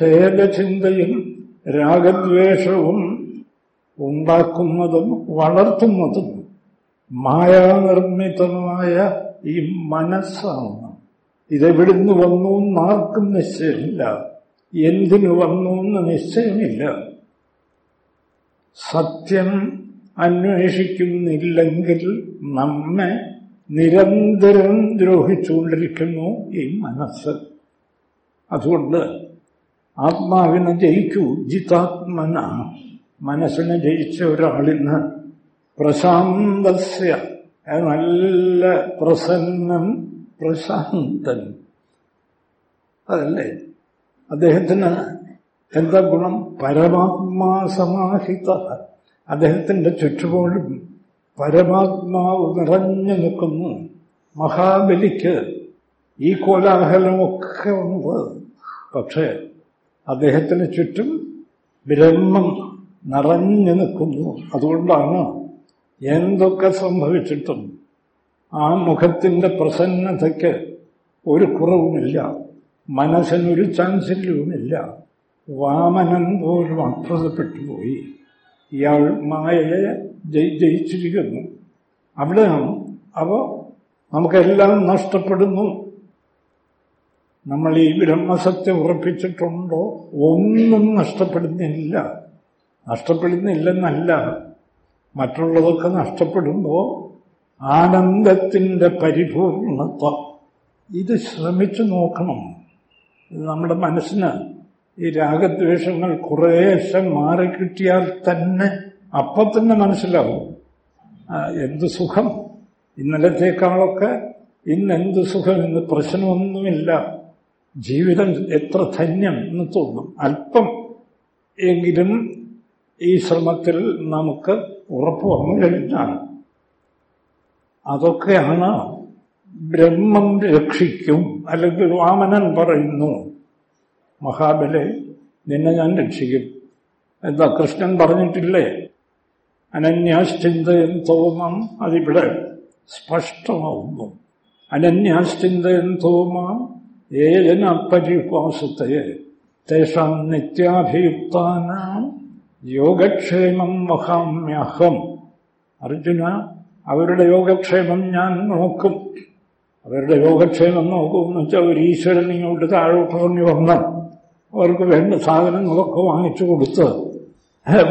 [SPEAKER 1] ഭേദചിന്തയും രാഗദ്വേഷവും ഉണ്ടാക്കുന്നതും വളർത്തുന്നതും മായാനിർമ്മിതമായ ഈ മനസ്സാണ്. ഇതെവിടുന്ന് വന്നു എന്നാർക്കും നിശ്ചയമില്ല. എന്തിനു വന്നു എന്ന് നിശ്ചയമില്ല. സത്യം അന്വേഷിക്കുന്നില്ലെങ്കിൽ നമ്മെ നിരന്തരം ദ്രോഹിച്ചുകൊണ്ടിരിക്കുന്നു ഈ മനസ്സ്. അതുകൊണ്ട് ആത്മാവിനെ ജയിക്കൂ ജിതാത്മന. മനസ്സിനെ ജയിച്ച ഒരാളിന് പ്രശാന്തസ്യ നല്ല പ്രസന്നം പ്രശാന്തൻ. അതല്ലേ? അദ്ദേഹത്തിന് എന്താ ഗുണം? പരമാത്മാ സമാഹിത. അദ്ദേഹത്തിന്റെ ചുറ്റുപാടും പരമാത്മാവ് നിറഞ്ഞു നിൽക്കുന്നു. മഹാബലിക്ക് ഈ കോലാഹലമൊക്കെ ഉണ്ട്. പക്ഷേ അദ്ദേഹത്തിന് ചുറ്റും ബ്രഹ്മം നിറഞ്ഞു നിൽക്കുന്നു. അതുകൊണ്ടാണ് എന്തൊക്കെ സംഭവിച്ചിട്ടും ആ മുഖത്തിന്റെ പ്രസന്നതയ്ക്ക് ഒരു കുറവുമില്ല. മനസ്സിനൊരു ചാൻസല്യവുമില്ല വാമനൻ പോലും അത്ഭുതപ്പെട്ടുപോയി ഇയാൾ മായയെ ജയി ജയിച്ചിരിക്കുന്നു. അവിടെയാണ് അവ നമുക്കെല്ലാം നഷ്ടപ്പെടുന്നു. നമ്മൾ ഈ ബ്രഹ്മസത്യം ഉറപ്പിച്ചിട്ടുണ്ടോ? ഒന്നും നഷ്ടപ്പെടുന്നില്ല. നഷ്ടപ്പെടുന്നില്ലെന്നല്ല. മറ്റുള്ളതൊക്കെ നഷ്ടപ്പെടുമ്പോൾ ആനന്ദത്തിന്റെ പരിപൂർണത്വം ഇത് ശ്രമിച്ചു നോക്കണം. നമ്മുടെ മനസ്സിന് ഈ രാഗദ്വേഷങ്ങൾ കുറേശ്ശെ മാറിക്കിട്ടിയാൽ തന്നെ അപ്പം തന്നെ മനസ്സിലാവും. എന്ത് സുഖം? ഇന്നലത്തേക്കാളൊക്കെ ഇന്ന് എന്ത് സുഖം ഇന്ന് പ്രശ്നമൊന്നുമില്ല. ജീവിതം എത്ര ധന്യം എന്ന് തോന്നും. അല്പം എങ്കിലും ഈ ശ്രമത്തിൽ നമുക്ക് ഉറപ്പ് വന്നു കഴിഞ്ഞാൽ അതൊക്കെയാണ് ബ്രഹ്മം രക്ഷിക്കും അല്ലെങ്കിൽ വാമനൻ പറയുന്നു. മഹാബലെ നിന്നെ ഞാൻ രക്ഷിക്കും. എന്താ കൃഷ്ണൻ പറഞ്ഞിട്ടില്ലേ? അനന്യാശ്ചിന്തയൻ തോമാം അതിവിടെ സ്പഷ്ടമാവുന്നു. അനന്യാശ്ചിന്തയൻ തോമാം ഏജന പരിഭാസത്തെ തേഷാം നിത്യാഭിയുക്താനാം യോഗക്ഷേമം മഹാമ്യഹം അർജുന അവരുടെ യോഗക്ഷേമം ഞാൻ നോക്കും. അവരുടെ യോഗക്ഷേമം നോക്കുമെന്ന് വെച്ചാൽ ഒരു ഈശ്വരൻ ഇങ്ങോട്ട് താഴോട്ട് പറഞ്ഞു വന്ന് അവർക്ക് വേണ്ട സാധനങ്ങളൊക്കെ വാങ്ങിച്ചു കൊടുത്ത്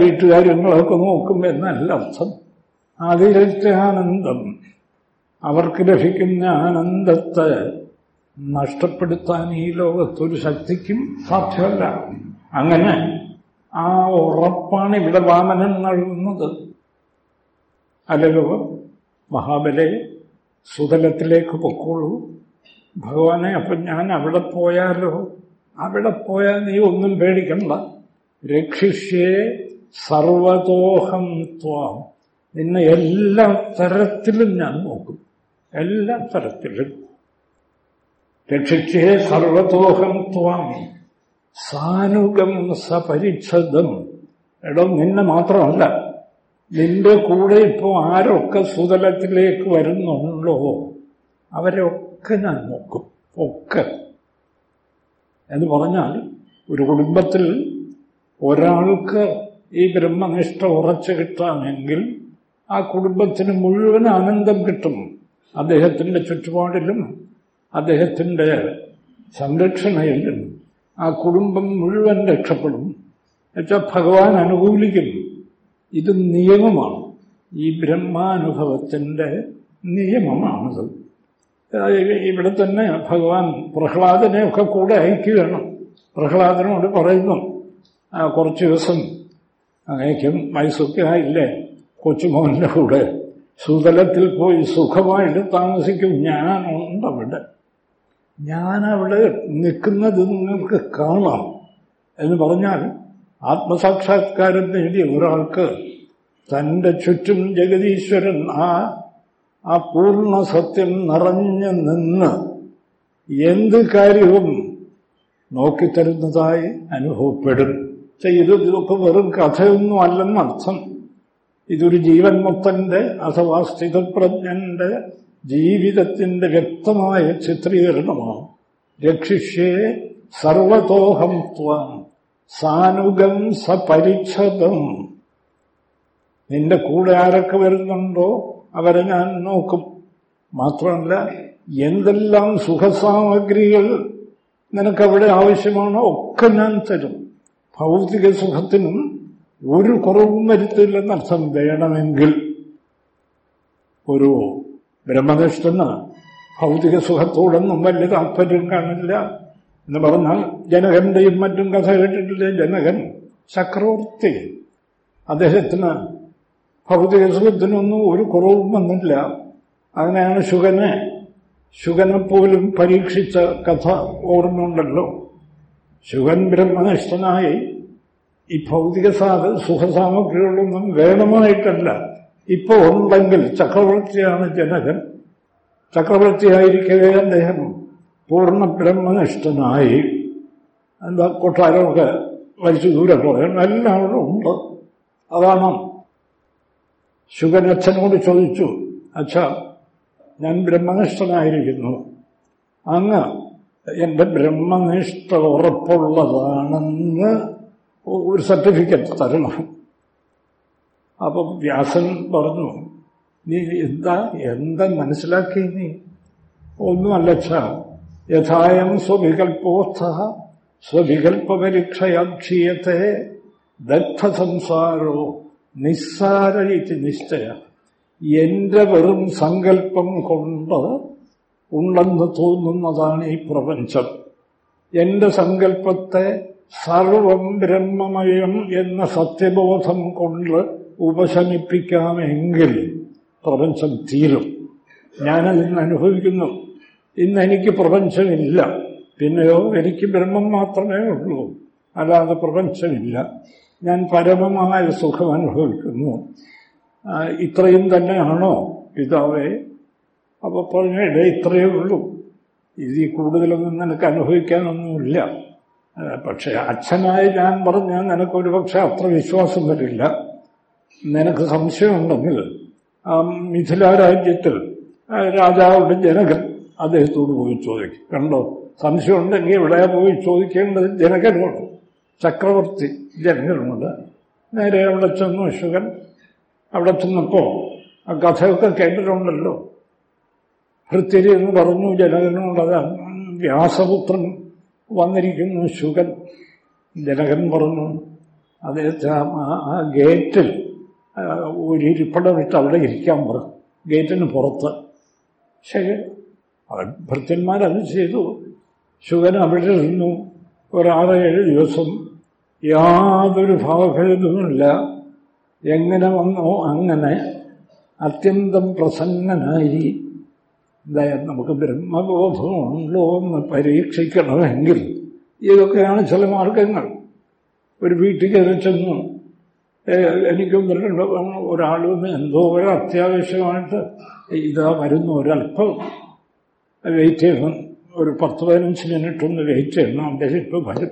[SPEAKER 1] വീട്ടുകാര്യങ്ങളൊക്കെ നോക്കും എന്നല്ല അർത്ഥം. അതിലത്തെ ആനന്ദം അവർക്ക് ലഭിക്കുന്ന ആനന്ദത്തെ നഷ്ടപ്പെടുത്താൻ ഈ ലോകത്തൊരു ശക്തിക്കും സാധ്യമല്ല. അങ്ങനെ ആ ഉറപ്പാണ് ഇവിടെ വാമനൻ നൽകുന്നത്. അല്ലല്ലോ മഹാബലെ സുതലത്തിലേക്ക് പൊക്കോളൂ. ഭഗവാനെ അപ്പം ഞാൻ അവിടെ പോയാലോ? അവിടെ പോയാൽ നീ ഒന്നും പേടിക്കണ്ട. രക്ഷിഷ്യേ സർവതോഹം ത്വാം നിന്നെ എല്ലാ തരത്തിലും ഞാൻ നോക്കും. എല്ലാ തരത്തിലും. രക്ഷിച്ചേ സർവതോഹം ത്വാം സാനുഗം സപരിച്ഛദം. എടോ നിന്നെ മാത്രമല്ല. നിന്റെ കൂടെ ഇപ്പോൾ ആരൊക്കെ സുതലത്തിലേക്ക് വരുന്നുണ്ടോ? അവരൊക്കെ ഞാൻ നോക്കും. ഒക്കെ. എന്ന് പറഞ്ഞാൽ ഒരു കുടുംബത്തിൽ ഒരാൾക്ക് ഈ ബ്രഹ്മനിഷ്ഠ ഉറച്ചു കിട്ടാമെങ്കിൽ ആ കുടുംബത്തിന് മുഴുവൻ ആനന്ദം കിട്ടും. അദ്ദേഹത്തിന്റെ ചുറ്റുപാടിലും അദ്ദേഹത്തിന്റെ സംരക്ഷണയിലും ആ കുടുംബം മുഴുവൻ രക്ഷപ്പെടും. എന്നുവെച്ചാൽ ഭഗവാൻ അനുകൂലിക്കും. ഇത് നിയമമാണ്. ഈ ബ്രഹ്മാനുഭവത്തിന്റെ നിയമമാണത്. ഇവിടെ തന്നെ ഭഗവാൻ പ്രഹ്ലാദനെ ഒക്കെ കൂടെ അയക്കുകയാണ്. പ്രഹ്ലാദനോട് പറയുന്നു കുറച്ച് ദിവസം അങ്ങേക്കും വയസ്സൊക്കെ കൊച്ചുമോഹന്റെ കൂടെ സുതലത്തിൽ പോയി സുഖമായിട്ട് താമസിക്കും. ഞാനുണ്ടവിടെ ഞാനവിടെ നിൽക്കുന്നത് നിങ്ങൾക്ക് കാണാം. എന്ന് പറഞ്ഞാൽ ആത്മസാക്ഷാത്കാരം നേടിയ ഒരാൾക്ക് തന്റെ ചുറ്റും ജഗതീശ്വരൻ ആ ആ പൂർണ സത്യം നിറഞ്ഞു നിന്ന് എന്ത് കാര്യവും നോക്കിത്തരുന്നതായി അനുഭവപ്പെടും. ഇത് ഇതൊക്കെ വെറും കഥയൊന്നും അല്ലെന്നർത്ഥം ഇതൊരു ജീവൻ മൊത്തന്റെ അഥവാ സ്ഥിതപ്രജ്ഞന്റെ ജീവിതത്തിന്റെ വ്യക്തമായ ചിത്രീകരണമാണ്. രക്ഷിഷ്യേ സർവതോഹം ത്വം സാനുഗം സപരിച്ഛതം നിന്റെ കൂടെ ആരൊക്കെ വരുന്നുണ്ടോ? അവരെ ഞാൻ നോക്കും. മാത്രമല്ല എന്തെല്ലാം സുഖസാമഗ്രികൾ നിനക്കവിടെ ആവശ്യമാണോ ഒക്കെ ഞാൻ തരും. ഭൗതിക സുഖത്തിനും ഒരു കുറവും വരുത്തില്ലെന്നർത്ഥം വേണമെങ്കിൽ. ഒരു ബ്രഹ്മനിഷ്ഠന് ഭൗതിക സുഖത്തോടൊന്നും വലിയ താല്പര്യം കാണില്ല എന്ന് പറഞ്ഞാൽ ജനകന്റെയും മറ്റും കഥ കേട്ടിട്ടില്ലേ? ജനകൻ ചക്രവർത്തി. അദ്ദേഹത്തിന് ഭൗതിക സുഖത്തിനൊന്നും ഒരു കുറവും വന്നില്ല അങ്ങനെയാണ് ശുഗനെ ശുഗനെപ്പോലും പരീക്ഷിച്ച കഥ ഓർമ്മയുണ്ടല്ലോ. ശുഗൻ ബ്രഹ്മനിഷ്ഠനായി ഈ ഭൗതിക സാധ സുഖസാമഗ്രികളൊന്നും വേണമായിട്ടല്ല. ഇപ്പൊ ഉണ്ടെങ്കിൽ ചക്രവർത്തിയാണ് ജനകൻ. ചക്രവർത്തിയായിരിക്കവേ അദ്ദേഹം പൂർണ ബ്രഹ്മനിഷ്ഠനായി. എന്താ കൊട്ടാരമൊക്കെ വലിച്ചു ദൂരെ കളയണം എല്ലാവരും ഉണ്ട്. അതാണ് ശുഗൻ അച്ഛനോട് ചോദിച്ചു അച്ഛ ഞാൻ ബ്രഹ്മനിഷ്ഠനായിരിക്കുന്നു. അങ്ങ് എന്റെ ബ്രഹ്മനിഷ്ഠ ഉറപ്പുള്ളതാണെന്ന് ഒരു സർട്ടിഫിക്കറ്റ് തരണം. അപ്പം വ്യാസൻ പറഞ്ഞു നീ എന്താ എന്താ മനസ്സിലാക്കി നീ? ഒന്നുമല്ലച്ഛ യഥായം സ്വവികൽപ്പോത്ഥ സ്വവികൽപ്പപരീക്ഷയാക്ഷീയത്തെ ദഗ്ധസംസാരോ നിസ്സാര നിശ്ചയ. എന്റെ വെറും സങ്കല്പം കൊണ്ട് ഉണ്ടെന്ന് തോന്നുന്നതാണ് ഈ പ്രപഞ്ചം. എന്റെ സങ്കല്പത്തെ സർവം ബ്രഹ്മമയം എന്ന സത്യബോധം കൊണ്ട് ഉപശമിപ്പിക്കാമെങ്കിൽ പ്രപഞ്ചം തീരും. ഞാനതിന് അനുഭവിക്കുന്നു. ഇന്ന് എനിക്ക് പ്രപഞ്ചമില്ല. പിന്നെയോ എനിക്ക് ബ്രഹ്മം മാത്രമേ ഉള്ളൂ. അല്ലാതെ പ്രപഞ്ചമില്ല. ഞാൻ പരമമായ സുഖം അനുഭവിക്കുന്നു. ഇത്രയും തന്നെയാണോ പിതാവേ? അപ്പൊ പറഞ്ഞ ഇത്രയേ ഉള്ളൂ. ഇതിൽ കൂടുതലൊന്നും നിനക്ക് അനുഭവിക്കാനൊന്നുമില്ല. പക്ഷേ അച്ഛനായി ഞാൻ പറഞ്ഞാൽ നിനക്കൊരു പക്ഷെ അത്ര വിശ്വാസം വരില്ല. നിനക്ക് സംശയമുണ്ടെങ്കിൽ മിഥില രാജ്യത്തിൽ രാജാവുടെ ജനകൻ അദ്ദേഹത്തോട് പോയി ചോദിക്കും. കണ്ടോ? സംശയമുണ്ടെങ്കിൽ ഇവിടെ പോയി ചോദിക്കേണ്ടത് ജനകനോട്. ചക്രവർത്തി ജനങ്ങളുണ്ട് നേരെ അവിടെ ചെന്നു ശുഗൻ അവിടെ ചെന്നപ്പോ ആ കഥയൊക്കെ കേട്ടിട്ടുണ്ടല്ലോ. ഭൃത്തിരി എന്ന് പറഞ്ഞു ജനകനോട് വ്യാസപുത്രൻ വന്നിരിക്കുന്നു ശുഗൻ ജനകൻ പറഞ്ഞു അദ്ദേഹത്തെ ആ ഗേറ്റിൽ ഒരു ഇരിപ്പടം ഇട്ട് അവിടെ ഇരിക്കാൻ പറഞ്ഞു ഗേറ്റിന് പുറത്ത്. ശരി. ഭൃത്യന്മാരത് ചെയ്തു. ശുഗൻ അവിടെ നിന്നു ഒരാറ് ഏഴ് ദിവസം യാതൊരു ഭാവഭേദവുമില്ല. എങ്ങനെ വന്നോ അങ്ങനെ അത്യന്തം പ്രസന്നനായി. നമുക്ക് ബ്രഹ്മബോധമുണ്ടോ എന്ന് പരീക്ഷിക്കണമെങ്കിൽ ഇതൊക്കെയാണ് ചില മാർഗങ്ങൾ. ഒരു വീട്ടിൽ കയറി ചെന്നു. എനിക്കും ഒരാളും എന്തോ ഒരു അത്യാവശ്യമായിട്ട് ഇതാ വരുന്നു ഒരല്പം വെയിറ്റ് ചെയ്യണം. ഒരു പത്ത് പതിനഞ്ച് മിനിറ്റ് ഒന്ന് വെയിറ്റ് ചെയ്യണം. അദ്ദേഹം ഇപ്പോൾ വരും.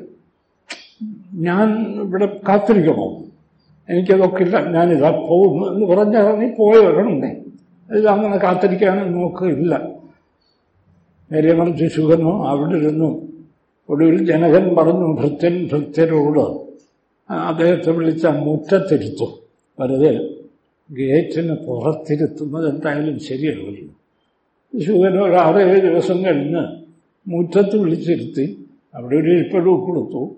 [SPEAKER 1] ഞാൻ ഇവിടെ കാത്തിരിക്കണോ? എനിക്കതൊക്കെ ഇല്ല. ഞാനിതാ പോകുന്നു എന്ന് പറഞ്ഞാൽ നീ പോയി വരണമേ ഇത് അങ്ങനെ കാത്തിരിക്കാനും നോക്കില്ല നേരെ മറിച്ച് ശുഖനോ അവിടെ ഇരുന്നു. ഒടുവിൽ ജനകൻ പറഞ്ഞു ഭൃത്യൻ ഭൃത്യരോട് അദ്ദേഹത്തെ വിളിച്ച മുറ്റത്തിരുത്തു. വെറുതെ ഗേറ്റിന് പുറത്തിരുത്തുന്നത് എന്തായാലും ശരിയാവില്ല. ശുഖന് ഒരു ആറേഴ് ദിവസം കഴിഞ്ഞ് മുറ്റത്ത് വിളിച്ചിരുത്തി. അവിടെ ഒരു ഇരിപ്പിടവ് കൊടുത്തു.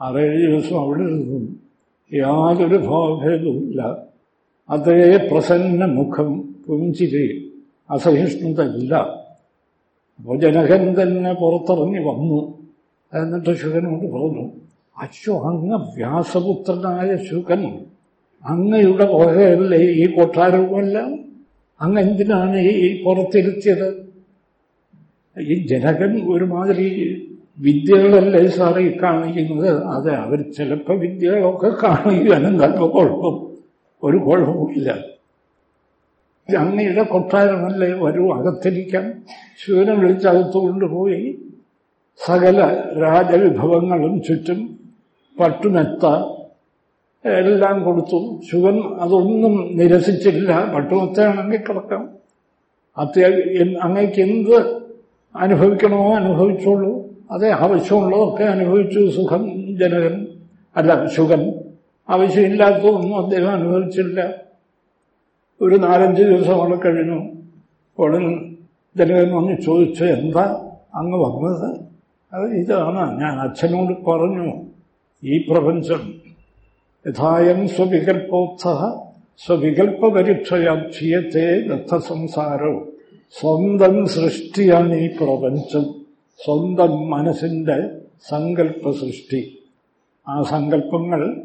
[SPEAKER 1] ആറേഴ് ദിവസം അവിടെ ഇരുന്നു. യാതൊരു ഭാവഭേദവുമില്ല അതേ പ്രസന്ന മുഖം പുഞ്ചിരി അസഹിഷ്ണുതല്ല അപ്പോൾ ജനകൻ തന്നെ പുറത്തിറങ്ങി വന്നു. എന്നിട്ട് ശുഖനോട് പറഞ്ഞു അശ്വ അങ്ങ് വ്യാസപുത്രനായ ശുഖൻ. അങ്ങയുടെ വകയല്ലേ ഈ കൊട്ടാരവുമെല്ലാം? അങ്ങ് എന്തിനാണ് ഈ പുറത്തിരുത്തിയത്? ഈ ജനകൻ ഒരുമാതിരി വിദ്യകളല്ലേ സാറേ കാണിക്കുന്നത്? അതെ അവർ ചിലപ്പോൾ വിദ്യകളൊക്കെ കാണിക്കാനും നല്ല കുഴപ്പം ഒരു കുഴപ്പമില്ല അങ്ങയുടെ കൊട്ടാരമല്ലേ വരൂ അകത്തിരിക്കാൻ ശിവനെ വിളിച്ചകത്ത് കൊണ്ടുപോയി സകല രാജവിഭവങ്ങളും ചുറ്റും പട്ടുമെത്ത എല്ലാം കൊടുത്തു. ശിവൻ അതൊന്നും നിരസിച്ചില്ല പട്ടുമെത്തയാണെങ്കിൽ കിടക്കാം. അത്യാ അങ്ങേക്ക് അനുഭവിക്കണോ? അനുഭവിച്ചോളൂ. അതെ ആവശ്യമുള്ളതൊക്കെ അനുഭവിച്ചു സുഖം ജനകൻ. അല്ല സുഖൻ ആവശ്യമില്ലാത്തതൊന്നും അദ്ദേഹം അനുഭവിച്ചില്ല. ഒരു നാലഞ്ച് ദിവസം അവിടെ കഴിഞ്ഞു. ഉടൻ ജനകൻ വന്ന് ചോദിച്ചു എന്താ അങ്ങ് വന്നത്? അത് ഇതാണ്. ഞാൻ അച്ഛനോട് പറഞ്ഞു ഈ പ്രപഞ്ചം യഥായം സ്വവികൽപ്പോത്സ ദത്ത ദത്തസംസാരവും സ്വന്തം സൃഷ്ടിയാണ് ഈ പ്രപഞ്ചം. സ്വന്തം മനസ്സിന്റെ സങ്കല്പ സൃഷ്ടി ആ സങ്കല്പങ്ങൾ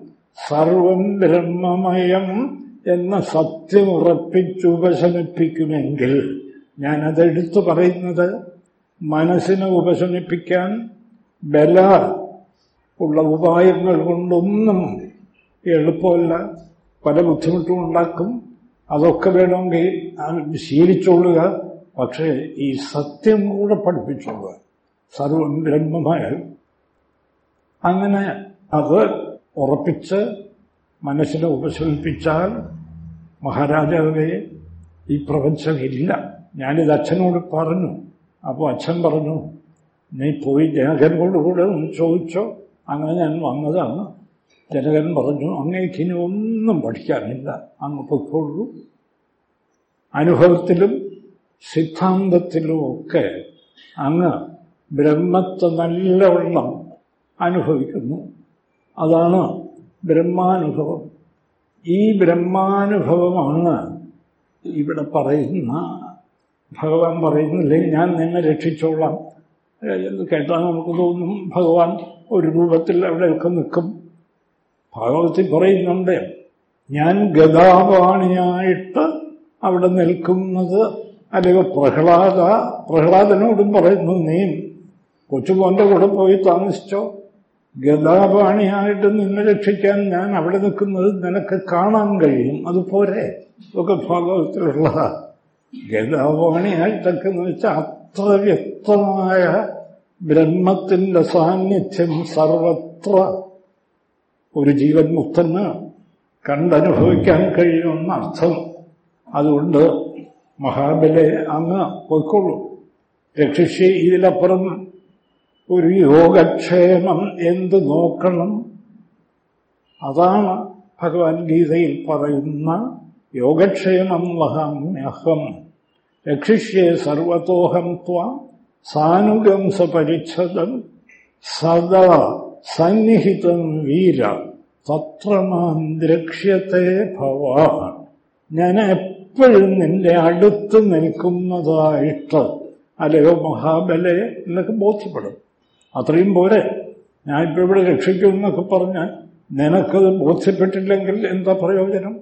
[SPEAKER 1] സർവം ബ്രഹ്മമയം എന്ന സത്യം ഉറപ്പിച്ചുപശമിപ്പിക്കുമെങ്കിൽ ഞാനതെടുത്തു പറയുന്നത് മനസ്സിനെ ഉപശമിപ്പിക്കാൻ ബല ഉള്ള ഉപായങ്ങൾ കൊണ്ടൊന്നും എളുപ്പമല്ല. പല ബുദ്ധിമുട്ടും ഉണ്ടാക്കും. അതൊക്കെ വേണമെങ്കിൽ ശീലിച്ചോളുക. പക്ഷേ ഈ സത്യം കൂടെ പഠിപ്പിച്ചോളുക സർവം ബ്രഹ്മമായ. അങ്ങനെ അത് ഉറപ്പിച്ച് മനസ്സിനെ ഉപശമിപ്പിച്ചാൽ മഹാരാജാവേ ഈ പ്രപഞ്ചമില്ല. ഞാനിത് അച്ഛനോട് പറഞ്ഞു. അപ്പോൾ അച്ഛൻ പറഞ്ഞു നീ പോയി ജനകനോട് കൂടെ ഒന്ന് ചോദിച്ചോ. അങ്ങനെ ഞാൻ വന്നതാണ്. ജനകൻ പറഞ്ഞു അങ്ങേക്കിനി ഒന്നും പഠിക്കാനില്ല. അങ്ങ് പൊയ്ക്കോളൂ. അനുഭവത്തിലും സിദ്ധാന്തത്തിലും ഒക്കെ അങ്ങ് ബ്രഹ്മത്തെ നല്ലവണ്ണം അനുഭവിക്കുന്നു. അതാണ് ബ്രഹ്മാനുഭവം. ഈ ബ്രഹ്മാനുഭവമാണ് ഇവിടെ പറയുന്ന ഭഗവാൻ പറയുന്നില്ലേ ഞാൻ നിന്നെ രക്ഷിച്ചോളാം. എന്ന് കേട്ടാൽ നമുക്ക് തോന്നും ഭഗവാൻ ഒരു രൂപത്തിൽ അവിടെയൊക്കെ നിൽക്കും. ഭാഗവത്തിൽ പറയുന്നുണ്ട് ഞാൻ ഗതാപാണിയായിട്ട് അവിടെ നിൽക്കുന്നത്. അല്ലെങ്കിൽ പ്രഹ്ലാദ പ്രഹ്ലാദനോടും പറയുന്നു നീ കൊച്ചുമോന്റെ കൂടെ പോയി താമസിച്ചോ? ഗതാപാണിയായിട്ട് നിന്നെ രക്ഷിക്കാൻ ഞാൻ അവിടെ നിൽക്കുന്നത് നിനക്ക് കാണാൻ കഴിയും. അതുപോലെ ഒക്കെ ഭാഗവത്തിലുള്ളതാ ഗതാപാണിയായിട്ടൊക്കെ എന്ന് വെച്ചാൽ അത്ര വ്യക്തമായ ബ്രഹ്മത്തിന്റെ സാന്നിധ്യം സർവത്ര ഒരു ജീവൻ മുത്തന്ന് കണ്ടനുഭവിക്കാൻ കഴിയുമെന്ന അർത്ഥം അതുകൊണ്ട് മഹാബലെ അങ്ങ് പോയിക്കൊള്ളൂ. രക്ഷിച്ച് ഇതിലപ്പുറം ഒരു യോഗക്ഷേമം എന്ത് നോക്കണം? അതാണ് ഭഗവാൻ ഗീതയിൽ പറയുന്ന യോഗക്ഷേമം വഹാമ്യഹം. രക്ഷിഷ്യേ സർവത്തോഹം ത്വ സാനുഗം സാനുഗംസപരിച്ഛദം സദാ സന്നിഹിതം വീര. തത്രമാം ദ്രക്ഷ്യത്തെ ഭവാൻ ഞാൻ എപ്പോഴും നിന്റെ അടുത്ത് നിൽക്കുന്നതായിട്ട് അല്ലയോ മഹാബലെ എന്നൊക്കെ ബോധ്യപ്പെടും. അത്രയും പോരെ. ഞാനിപ്പോൾ ഇവിടെ രക്ഷിക്കും എന്നൊക്കെ പറഞ്ഞാൽ നിനക്കത് ബോധ്യപ്പെട്ടില്ലെങ്കിൽ എന്താ പ്രയോജനം?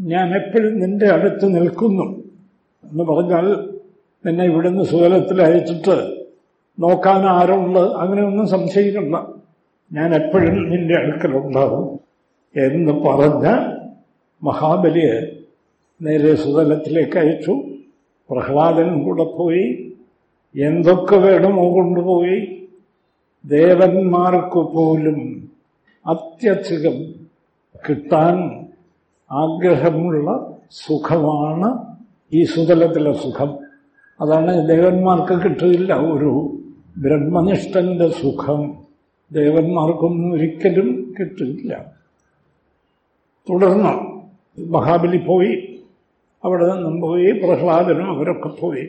[SPEAKER 1] ഞാൻ എപ്പോഴും നിന്റെ അടുത്ത് നിൽക്കുന്നു. എന്ന് പറഞ്ഞാൽ നിന്നെ ഇവിടുന്ന് സുഖലത്തിൽ അയച്ചിട്ട് നോക്കാൻ ആരുള്ളത് അങ്ങനെയൊന്നും സംശയിക്കണ്ട ഞാൻ എപ്പോഴും നിന്റെ അടുക്കലുണ്ടാകും. എന്ന് പറഞ്ഞ മഹാബലിയെ നേരെ സുതലത്തിലേക്ക് അയച്ചു. പ്രഹ്ലാദനും കൂടെ പോയി. എന്തൊക്കെ വേണമോ കൊണ്ടുപോയി. ദേവന്മാർക്ക് പോലും അത്യധികം കിട്ടാൻ ആഗ്രഹമുള്ള സുഖമാണ് ഈ സുതലത്തിലെ സുഖം. അതാണ് ദേവന്മാർക്ക് കിട്ടില്ല ഒരു ബ്രഹ്മനിഷ്ഠന്റെ സുഖം. ദേവന്മാർക്കൊന്നും ഒരിക്കലും കിട്ടില്ല. തുടർന്ന് മഹാബലി പോയി. അവിടെ നിന്നും പോയി പ്രഹ്ലാദനും അവരൊക്കെ പോയി.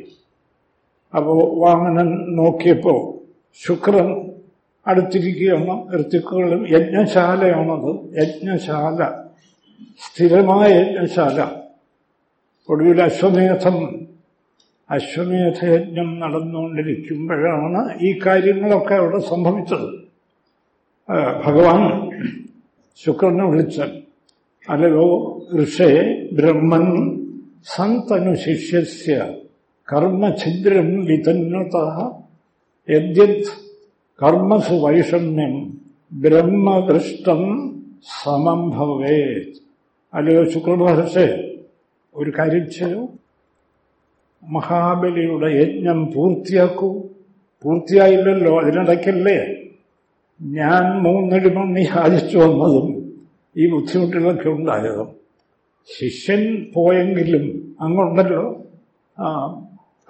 [SPEAKER 1] അപ്പോൾ വാമനൻ നോക്കിയപ്പോൾ ശുക്രൻ അടുത്തിരിക്കുകയാണ് ഋത്തുക്കുകളും യജ്ഞശാലയാണത്. യജ്ഞശാല സ്ഥിരമായ യജ്ഞശാല. ഒടുവിൽ അശ്വമേധം. അശ്വമേധയജ്ഞം നടന്നുകൊണ്ടിരിക്കുമ്പോഴാണ് ഈ കാര്യങ്ങളൊക്കെ അവിടെ സംഭവിച്ചത്. ഭഗവാൻ ശുക്രനെ വിളിച്ച് അല്ലയോ ഋഷേ ബ്രഹ്മൻ സന്തനു ശിഷ്യസ്യ കർമ്മഛിദ്രം വിതന്നത യദ്യത് കർമ്മസു വൈഷമ്യം ബ്രഹ്മദൃഷ്ടം സമം ഭവേത്. അല്ലയോ ശുക്രമഹർഷേ ഒരു കാര്യം ചെയ്യൂ. മഹാബലിയുടെ യജ്ഞം പൂർത്തിയാക്കൂ. പൂർത്തിയായില്ലല്ലോ അതിനിടയ്ക്കല്ലേ? ഞാൻ മൂന്നിടിമണ്ണി യാചിച്ചു വന്നതും ഈ ബുദ്ധിമുട്ടുകളൊക്കെ ഉണ്ടായതും. ശിഷ്യൻ പോയെങ്കിലും അങ്ങുണ്ടല്ലോ.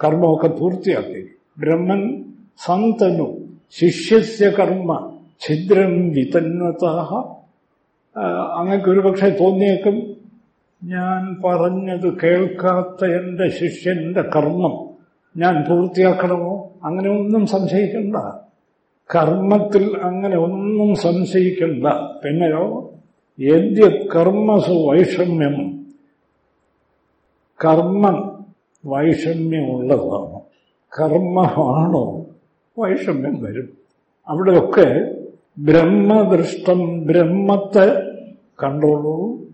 [SPEAKER 1] കർമ്മമൊക്കെ പൂർത്തിയാക്കി. ബ്രഹ്മൻ സന്തനു ശിഷ്യസ്യ കർമ്മ ഛിദ്രം വിതന്നത അങ്ങക്ക് ഒരുപക്ഷെ തോന്നിയേക്കും ഞാൻ പറഞ്ഞത് കേൾക്കാത്ത എന്റെ ശിഷ്യന്റെ കർമ്മം ഞാൻ പൂർത്തിയാക്കണമോ? അങ്ങനെ ഒന്നും സംശയിക്കണ്ട. കർമ്മത്തിൽ അങ്ങനെ ഒന്നും സംശയിക്കണ്ട. പിന്നെയോ? യദ്യ കർമ്മസു വൈഷമ്യം. കർമ്മം വൈഷമ്യമുള്ളതാണ്. കർമ്മമാണോ? വൈഷമ്യം വരും. അവിടെയൊക്കെ ബ്രഹ്മദൃഷ്ടം ബ്രഹ്മത്തെ കണ്ടോളൂ.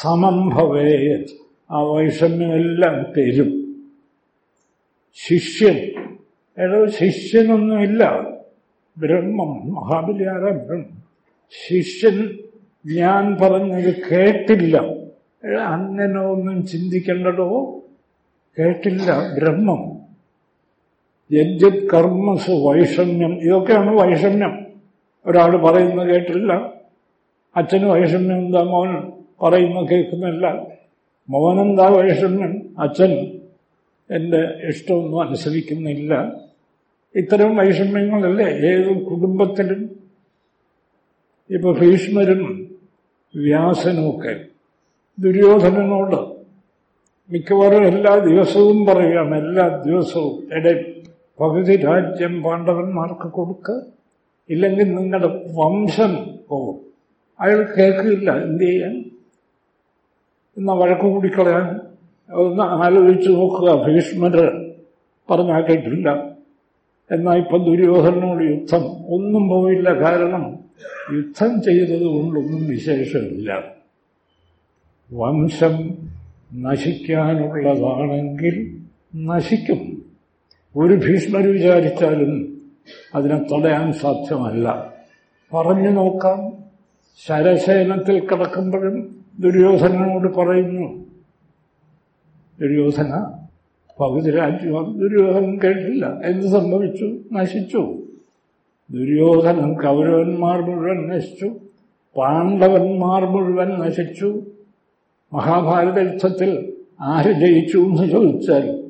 [SPEAKER 1] സമം ഭവേ ആ വൈഷമ്യമെല്ലാം തരും. ശിഷ്യൻ. ഏതോ ശിഷ്യനൊന്നുമില്ല. ബ്രഹ്മം മഹാബലിയാര ബ്രഹ്മം? ശിഷ്യൻ ഞാൻ പറഞ്ഞത് കേട്ടില്ല. അങ്ങനെ ഒന്നും ചിന്തിക്കേണ്ടതോ കേട്ടില്ല. ബ്രഹ്മം. യജ്ജത് കർമ്മസു വൈഷമ്യം ഇതൊക്കെയാണ് വൈഷമ്യം. ഒരാൾ പറയുന്നത് കേട്ടില്ല അച്ഛന് വൈഷമ്യം എന്താ മോൻ പറയുന്ന കേൾക്കുന്നില്ല. മോനെന്താ വൈഷമ്യം? അച്ഛൻ എന്റെ ഇഷ്ടമൊന്നും അനുസരിക്കുന്നില്ല. ഇത്തരം വൈഷമ്യങ്ങളല്ലേ ഏത് കുടുംബത്തിലും? ഇപ്പൊ ഭീഷ്മരും വ്യാസനുമൊക്കെ. ദുര്യോധനനോട് മിക്കവാറും എല്ലാ ദിവസവും പറയുകയാണ് എല്ലാ ദിവസവും എടെ പകുതി രാജ്യം പാണ്ഡവന്മാർക്ക് കൊടുക്കുക ഇല്ലെങ്കിൽ നിങ്ങളുടെ വംശം പോകും. അയാൾ കേൾക്കില്ല എന്ത് ചെയ്യാൻ? എന്നാ വഴക്ക് കൂടിക്കളയാൻ? ഒന്ന് ആലോചിച്ച് നോക്കുക ഭീഷ്മര് പറഞ്ഞാൽ കേട്ടില്ല. എന്നാൽ ഇപ്പം ദുര്യോധനോട് യുദ്ധം ഒന്നും പോയില്ല കാരണം യുദ്ധം ചെയ്തത് കൊണ്ടൊന്നും വിശേഷമില്ല വംശം നശിക്കാനുള്ളതാണെങ്കിൽ നശിക്കും ഒരു ഭീഷ്മർ വിചാരിച്ചാലും അതിനെ തടയാൻ സാധ്യമല്ല। പറഞ്ഞു നോക്കാം ശരസേനത്തിൽ കിടക്കുമ്പോഴും ദുര്യോധനോട് പറയുന്നു। ദുര്യോധന പകുതി രാജ്യം ദുര്യോധനം കേട്ടില്ല. എന്ത് സംഭവിച്ചു? നശിച്ചു. ദുര്യോധനൻ കൗരവന്മാർ മുഴുവൻ നശിച്ചു. പാണ്ഡവന്മാർ മുഴുവൻ നശിച്ചു. മഹാഭാരത യുദ്ധത്തിൽ ആര് ജയിച്ചു എന്ന് ചോദിച്ചാൽ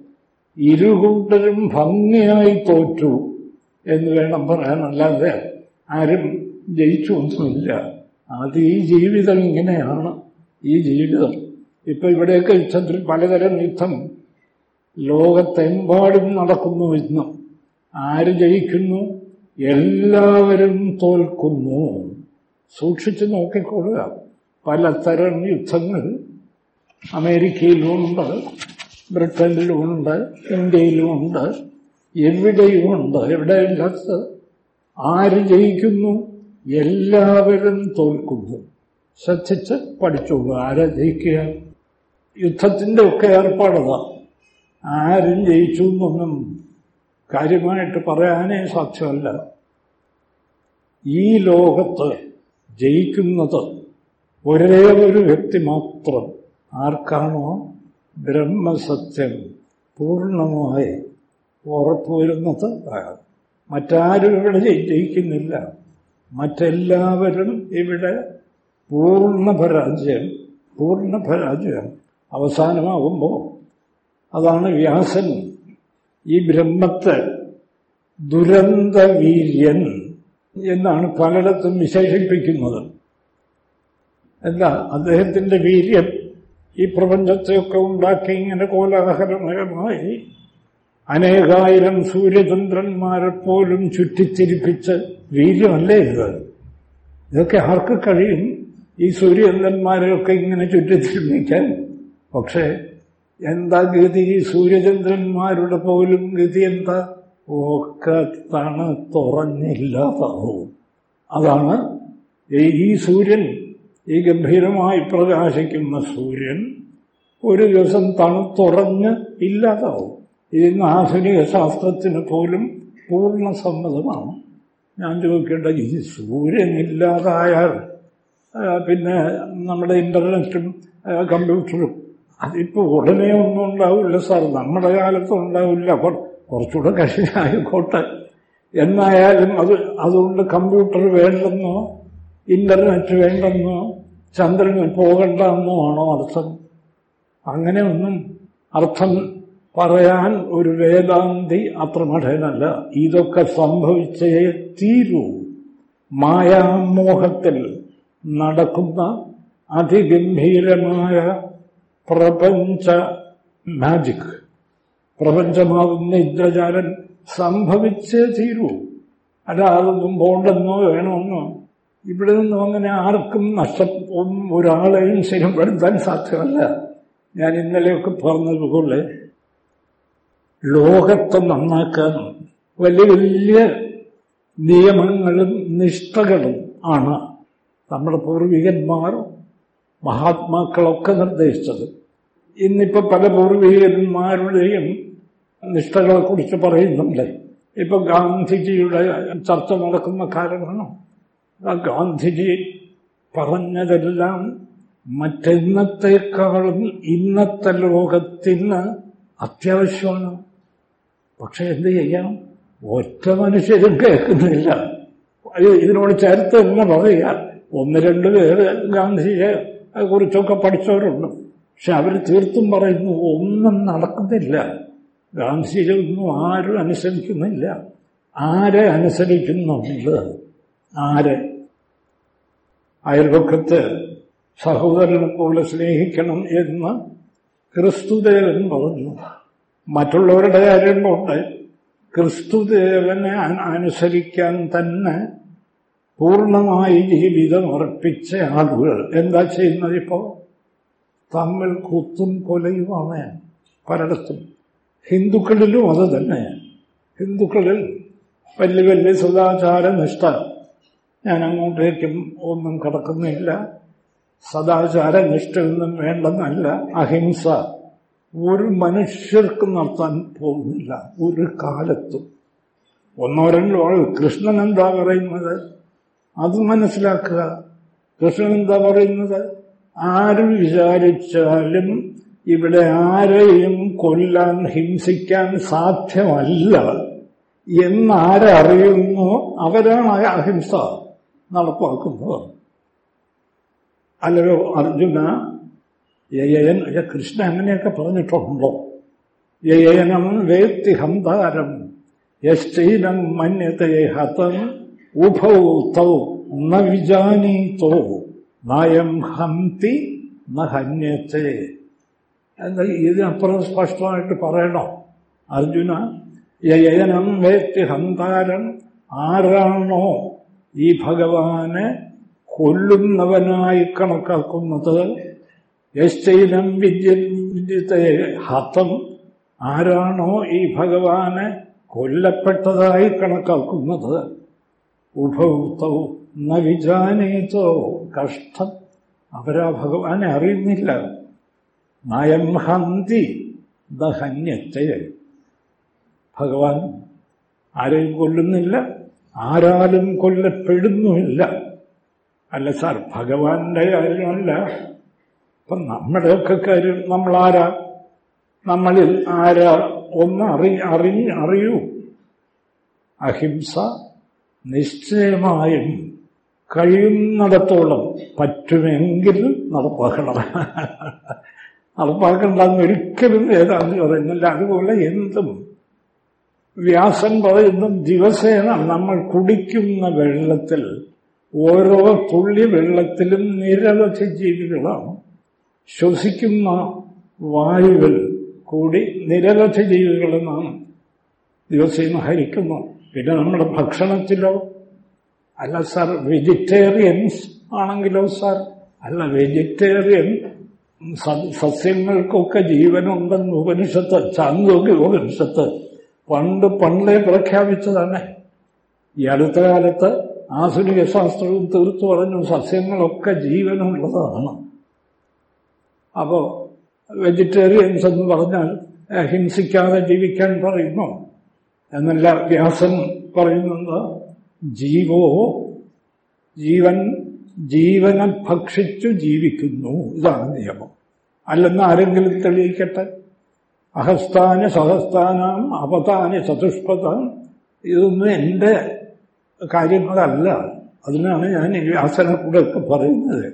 [SPEAKER 1] ഇരുകൂട്ടരും ഭംഗിയായി തോറ്റു എന്ന് വേണം പറയാനല്ലാതെ ആരും ജയിച്ചു ഒന്നുമില്ല അത് ഈ ജീവിതം ഇങ്ങനെയാണ് ഈ ജീവിതം. ഇപ്പൊ ഇവിടെയൊക്കെ യുദ്ധത്തിൽ പലതരം യുദ്ധം. ലോകത്തെമ്പാടും നടക്കുന്നു ഇന്ന്. ആര് ജയിക്കുന്നു? എല്ലാവരും തോൽക്കുന്നു. സൂക്ഷിച്ചു നോക്കിക്കൊള്ളുക പലതരം യുദ്ധങ്ങൾ അമേരിക്കയിലുമുണ്ട് ബ്രിട്ടനിലുമുണ്ട് ഇന്ത്യയിലുമുണ്ട് എവിടെയുമുണ്ട് എവിടെയില്ലാത്ത ആര് ജയിക്കുന്നു? എല്ലാവരും തോൽക്കുന്നു. ശ്രദ്ധിച്ച് പഠിച്ചോളൂ ആരാ ജയിക്കുക? യുദ്ധത്തിന്റെ ഒക്കെ ഏർപ്പാടതാ. ആരും ജയിച്ചു എന്നൊന്നും കാര്യമായിട്ട് പറയാനേ സാധ്യമല്ല. ഈ ലോകത്ത് ജയിക്കുന്നത് ഒരേ ഒരു വ്യക്തി മാത്രം. ആർക്കാണോ ബ്രഹ്മസത്യം പൂർണമായി ഉറപ്പുവരുന്നത് മറ്റാരും ഇവിടെ ജയിക്കുന്നില്ല. മറ്റെല്ലാവരും ഇവിടെ പൂർണ പരാജയം പൂർണ പരാജയം അവസാനമാകുമ്പോൾ അതാണ് വ്യാസൻ ഈ ബ്രഹ്മത്തെ ദുരന്തവീര്യൻ എന്നാണ് പലയിടത്തും വിശേഷിപ്പിക്കുന്നത്. എന്താ അദ്ദേഹത്തിന്റെ വീര്യം ഈ പ്രപഞ്ചത്തെയൊക്കെ ഉണ്ടാക്കി ഇങ്ങനെ കോലാഹലമയമായി അനേകായിരം സൂര്യചന്ദ്രന്മാരെ പോലും ചുറ്റിത്തിരിപ്പിച്ച് വീര്യമല്ലേ ഇത്? ഇതൊക്കെ ആർക്ക് കഴിയും? ഈ സൂര്യചന്ദ്രന്മാരെയൊക്കെ ഇങ്ങനെ ചുറ്റിത്തിരിപ്പിക്കാൻ പക്ഷേ എന്താ ഗതി? സൂര്യചന്ദ്രന്മാരുടെ പോലും ഗതി എന്താ? ഒക്കെ തണുത്തുറഞ്ഞില്ലാതാവും അതാണ് ഈ സൂര്യൻ ഈ ഗംഭീരമായി പ്രകാശിക്കുന്ന സൂര്യൻ ഒരു ദിവസം തണുത്തുറഞ്ഞ് ഇല്ലാതാവും ഇതിന് ആധുനിക ശാസ്ത്രത്തിന് പോലും പൂർണ സമ്മതമാണ്. ഞാൻ ചോദിക്കേണ്ട ഈ സൂര്യൻ ഇല്ലാതായാൽ പിന്നെ നമ്മുടെ ഇന്റർനെറ്റും കമ്പ്യൂട്ടറും അതിപ്പോ ഉടനെ ഒന്നും ഉണ്ടാവില്ല സാർ. നമ്മുടെ കാലത്തും ഉണ്ടാവില്ല. അപ്പോൾ കുറച്ചുകൂടെ കഠിനായിക്കോട്ടെ. എന്നായാലും അത് അതുകൊണ്ട് കമ്പ്യൂട്ടർ വേണ്ടെന്നോ ഇന്റർനെറ്റ് വേണ്ടെന്നോ ചന്ദ്രന് പോകണ്ടെന്നോ ആണോ അർത്ഥം. അങ്ങനെയൊന്നും അർത്ഥം പറയാൻ ഒരു വേദാന്തി അത്ര മഠനല്ല ഇതൊക്കെ സംഭവിച്ചേ തീരൂ. മായാമോഹത്തിൽ നടക്കുന്ന അതിഗംഭീരമായ പ്രപഞ്ച മാജിക് പ്രപഞ്ചമാകുന്ന ഇന്ദ്രജാലൻ സംഭവിച്ചേ തീരൂ. അല്ലാതൊന്നും പോണ്ടെന്നോ വേണമെന്നോ ഇവിടെ നിന്നും അങ്ങനെ ആർക്കും നഷ്ടം ഒരാളെയും ശരിപ്പെടുത്താൻ സാധ്യമല്ല. ഞാൻ ഇന്നലെയൊക്കെ പറഞ്ഞതുപോലെ ലോകത്തെ നന്നാക്കാൻ വലിയ വലിയ നിയമങ്ങളും നിഷ്ഠകളും ആണ് നമ്മുടെ പൂർവികന്മാർ മഹാത്മാക്കളൊക്കെ നിർദ്ദേശിച്ചത്. ഇന്നിപ്പോൾ പല പൂർവികന്മാരുടെയും നിഷ്ഠകളെ കുറിച്ച് പറയുന്നുണ്ട്. ഇപ്പൊ ഗാന്ധിജിയുടെ ചർച്ച നടക്കുന്ന കാലമാണ്? ഗാന്ധിജി പറഞ്ഞതെല്ലാം മറ്റെന്നത്തേക്കാളും ഇന്നത്തെ ലോകത്തിന് അത്യാവശ്യമാണ്. പക്ഷെ എന്ത് ചെയ്യാം? ഒറ്റ മനുഷ്യരും കേൾക്കുന്നില്ല. ഇതിനോട് ചേർത്ത് എന്ന് പറയുക ഒന്ന് രണ്ട് പേര് ഗാന്ധിജിയെ കുറിച്ചൊക്കെ പഠിച്ചവരുണ്ട്. പക്ഷെ അവർ തീർത്തും പറയുന്നു ഒന്നും നടക്കുന്നില്ല. ഗാന്ധിജിയൊന്നും ആരും അനുസരിക്കുന്നില്ല. ആരെ അനുസരിക്കുന്നുണ്ട്? ആരെ? അയൽപക്കത്ത് സഹോദരനെ പോലെ സ്നേഹിക്കണം എന്ന് ക്രിസ്തുദേവൻ പറഞ്ഞു. മറ്റുള്ളവരുടെ കാര്യം കൊണ്ട് ക്രിസ്തുദേവനെ അനുസരിക്കാൻ തന്നെ പൂർണമായി ജീവിതം അർപ്പിച്ച ആളുകൾ എന്താ ചെയ്യുന്നത് ഇപ്പോ? തമ്മിൽ കുത്തും കൊലയുമാണ് പലയിടത്തും. ഹിന്ദുക്കളിലും അത് തന്നെ. ഹിന്ദുക്കളിൽ വലിയ വലിയ സദാചാര നിഷ്ഠ. ഞാൻ അങ്ങോട്ടേക്കും ഒന്നും കടക്കുന്നില്ല. സദാചാര നിഷ്ഠയൊന്നും വേണ്ടെന്നല്ല. അഹിംസ ഒരു മനുഷ്യർക്ക് നടത്താൻ പോകുന്നില്ല. ഒരു കാലത്തും. ഒന്നോ രണ്ടോ ആൾ കൃഷ്ണൻ എന്താ പറയുന്നത്? അത് മനസ്സിലാക്കുക. കൃഷ്ണൻ എന്താ പറയുന്നത്? ആര് വിചാരിച്ചാലും ഇവിടെ ആരെയും കൊല്ലാൻ ഹിംസിക്കാൻ സാധ്യമല്ല. എന്നാരറിയുന്നു അവരാണ് അഹിംസ നടപ്പാക്കുന്നത്. അല്ലയോ അർജുന? യയൻ കൃഷ്ണ അങ്ങനെയൊക്കെ പറഞ്ഞിട്ടുണ്ടോ? യയനം വേത്തി ഹന്താരം യശ്ചൈനം മന്യത്തെ ഹതം ഉഭൗ തൗ ന നയം ഹന്തി ന ഹന്യത്തെ ഇതിനപ്പുറം സ്പഷ്ടമായിട്ട് പറയണോ? അർജുന യയനം വേത്തി ഹന്താരൻ ആരാണോ ഈ ഭഗവാനെ കൊല്ലുന്നവനായി കണക്കാക്കുന്നത്? യശ്ചൈനം വിദ്യ വിദ്യത്തെ ഹതം ആരാണോ ഈ ഭഗവാനെ കൊല്ലപ്പെട്ടതായി കണക്കാക്കുന്നത്? ഉഭൗത്തൗ ന വിജാനേത്തോ കഷ്ടം. അവരാ ഭഗവാനെ അറിയുന്നില്ല. നയം ഹന്തി ദഹന്യത്തെ. ഭഗവാൻ ആരെയും കൊല്ലുന്നില്ല ആരാലും കൊല്ലപ്പെടുന്നുമില്ല. അല്ല സാർ ഭഗവാന്റെ കാര്യമല്ല. ഇപ്പം നമ്മുടെയൊക്കെ കാര്യം നമ്മളാരാ? നമ്മളിൽ ആരാ? ഒന്ന് അറി അറിഞ്ഞ് അറിയൂ. അഹിംസ നിശ്ചയമായും കഴിയുന്നിടത്തോളം പറ്റുമെങ്കിൽ നടപ്പാക്കണം. നടപ്പാക്കണ്ടെന്ന് ഒരിക്കലും ഏതാണ് പറയുന്നില്ല. അതുപോലെ എന്തും വ്യാസൻ പറയുന്ന ദിവസേന നമ്മൾ കുടിക്കുന്ന വെള്ളത്തിൽ ഓരോ തുള്ളി വെള്ളത്തിലും നിരവധി ജീവികളാണ് ശ്വസിക്കുന്ന വായുവിൽ കൂടി നിരവധി ജീവികളെന്നാണ് ദിവസേന ഹരിക്കുന്നു പിന്നെ നമ്മുടെ ഭക്ഷണത്തിലോ അല്ല സാർ വെജിറ്റേറിയൻസ് ആണെങ്കിലോ സാർ അല്ല വെജിറ്റേറിയൻ സസ്യങ്ങൾക്കൊക്കെ ജീവനുണ്ടെന്ന് ഉപനിഷത്ത് ചാന്തോഗ്യ ഉപനിഷത്ത് പണ്ട് പണ്ടേ പ്രഖ്യാപിച്ചതാണ്. ഈ അടുത്ത കാലത്ത് ആധുനിക ശാസ്ത്രവും തീർത്തു പറഞ്ഞു സസ്യങ്ങളൊക്കെ ജീവനുള്ളതാണ്. അപ്പോ വെജിറ്റേറിയൻസ് എന്ന് പറഞ്ഞാൽ ഹിംസിക്കാതെ ജീവിക്കാൻ പറയുന്നു. എന്നല്ല വ്യാസൻ പറയുന്നത്. ജീവോ ജീവൻ ജീവനെ ഭക്ഷിച്ചു ജീവിക്കുന്നു. ഇതാണ് നിയമം. അല്ലെന്ന് ആരെങ്കിലും തെളിയിക്കട്ടെ? അഹസ്ഥാന സഹസ്ഥാനം അപതാന ചതുഷ്പഥം ഇതൊന്നും എന്റെ കാര്യങ്ങളല്ല. അതിനാണ് ഞാൻ ഈ വ്യാസനെ കൂടെ ഒക്കെ പറയുന്നത്.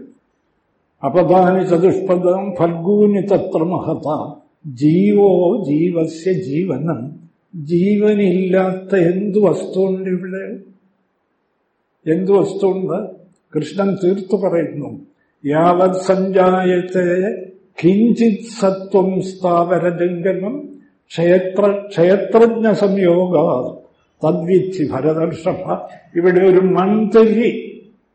[SPEAKER 1] അപതാനി ചതുഷ്പദം ഫൽഗൂനി തത്ര മഹത. ജീവോ ജീവസ്യ ജീവനം ജീവനില്ലാത്ത എന്തു വസ്തുണ്ട് ഇവിടെ? എന്തു വസ്തുണ്ട്? കൃഷ്ണൻ തീർത്തു പറയുന്നു യാവത് സഞ്ജായത്തെ കിഞ്ചിത് സത്വം സ്ഥാപരലിംഗനം ക്ഷേത്ര ക്ഷേത്രജ്ഞ സംയോഗ തദ്വിച്ച് ഭരതർഷഭ ഇവിടെ ഒരു മൺതരി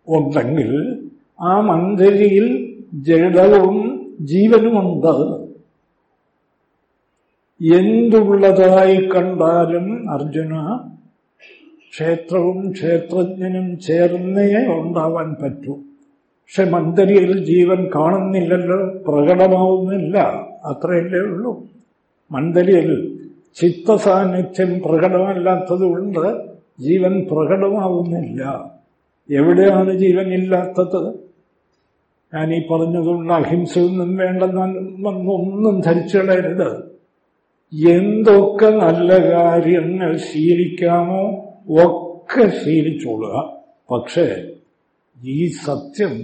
[SPEAKER 1] ഉണ്ടെങ്കിൽ ആ മൺതരിയിൽ ജഡവും ജീവനുമുണ്ട്. എന്തുള്ളതായി കണ്ടാലും അർജുന ക്ഷേത്രവും ക്ഷേത്രജ്ഞനും ചേർന്നേ ഉണ്ടാവാൻ പറ്റൂ. പക്ഷെ മന്ദരിയിൽ ജീവൻ കാണുന്നില്ലല്ലോ പ്രകടമാവുന്നില്ല. അത്രയല്ലേ ഉള്ളൂ. മന്ദരിയിൽ ചിത്തസാന്നിധ്യം പ്രകടമല്ലാത്തതുകൊണ്ട് ജീവൻ പ്രകടമാവുന്നില്ല. എവിടെയാണ് ജീവൻ ഇല്ലാത്തത്? ഞാൻ ഈ പറഞ്ഞതുകൊണ്ട് അഹിംസയൊന്നും വേണ്ടെന്നൊന്നും ധരിച്ചു കളയരുത്. എന്തൊക്കെ നല്ല കാര്യങ്ങൾ ശീലിക്കാമോ ഒക്കെ ശീലിച്ചോളുക. പക്ഷേ ഈ സത്യം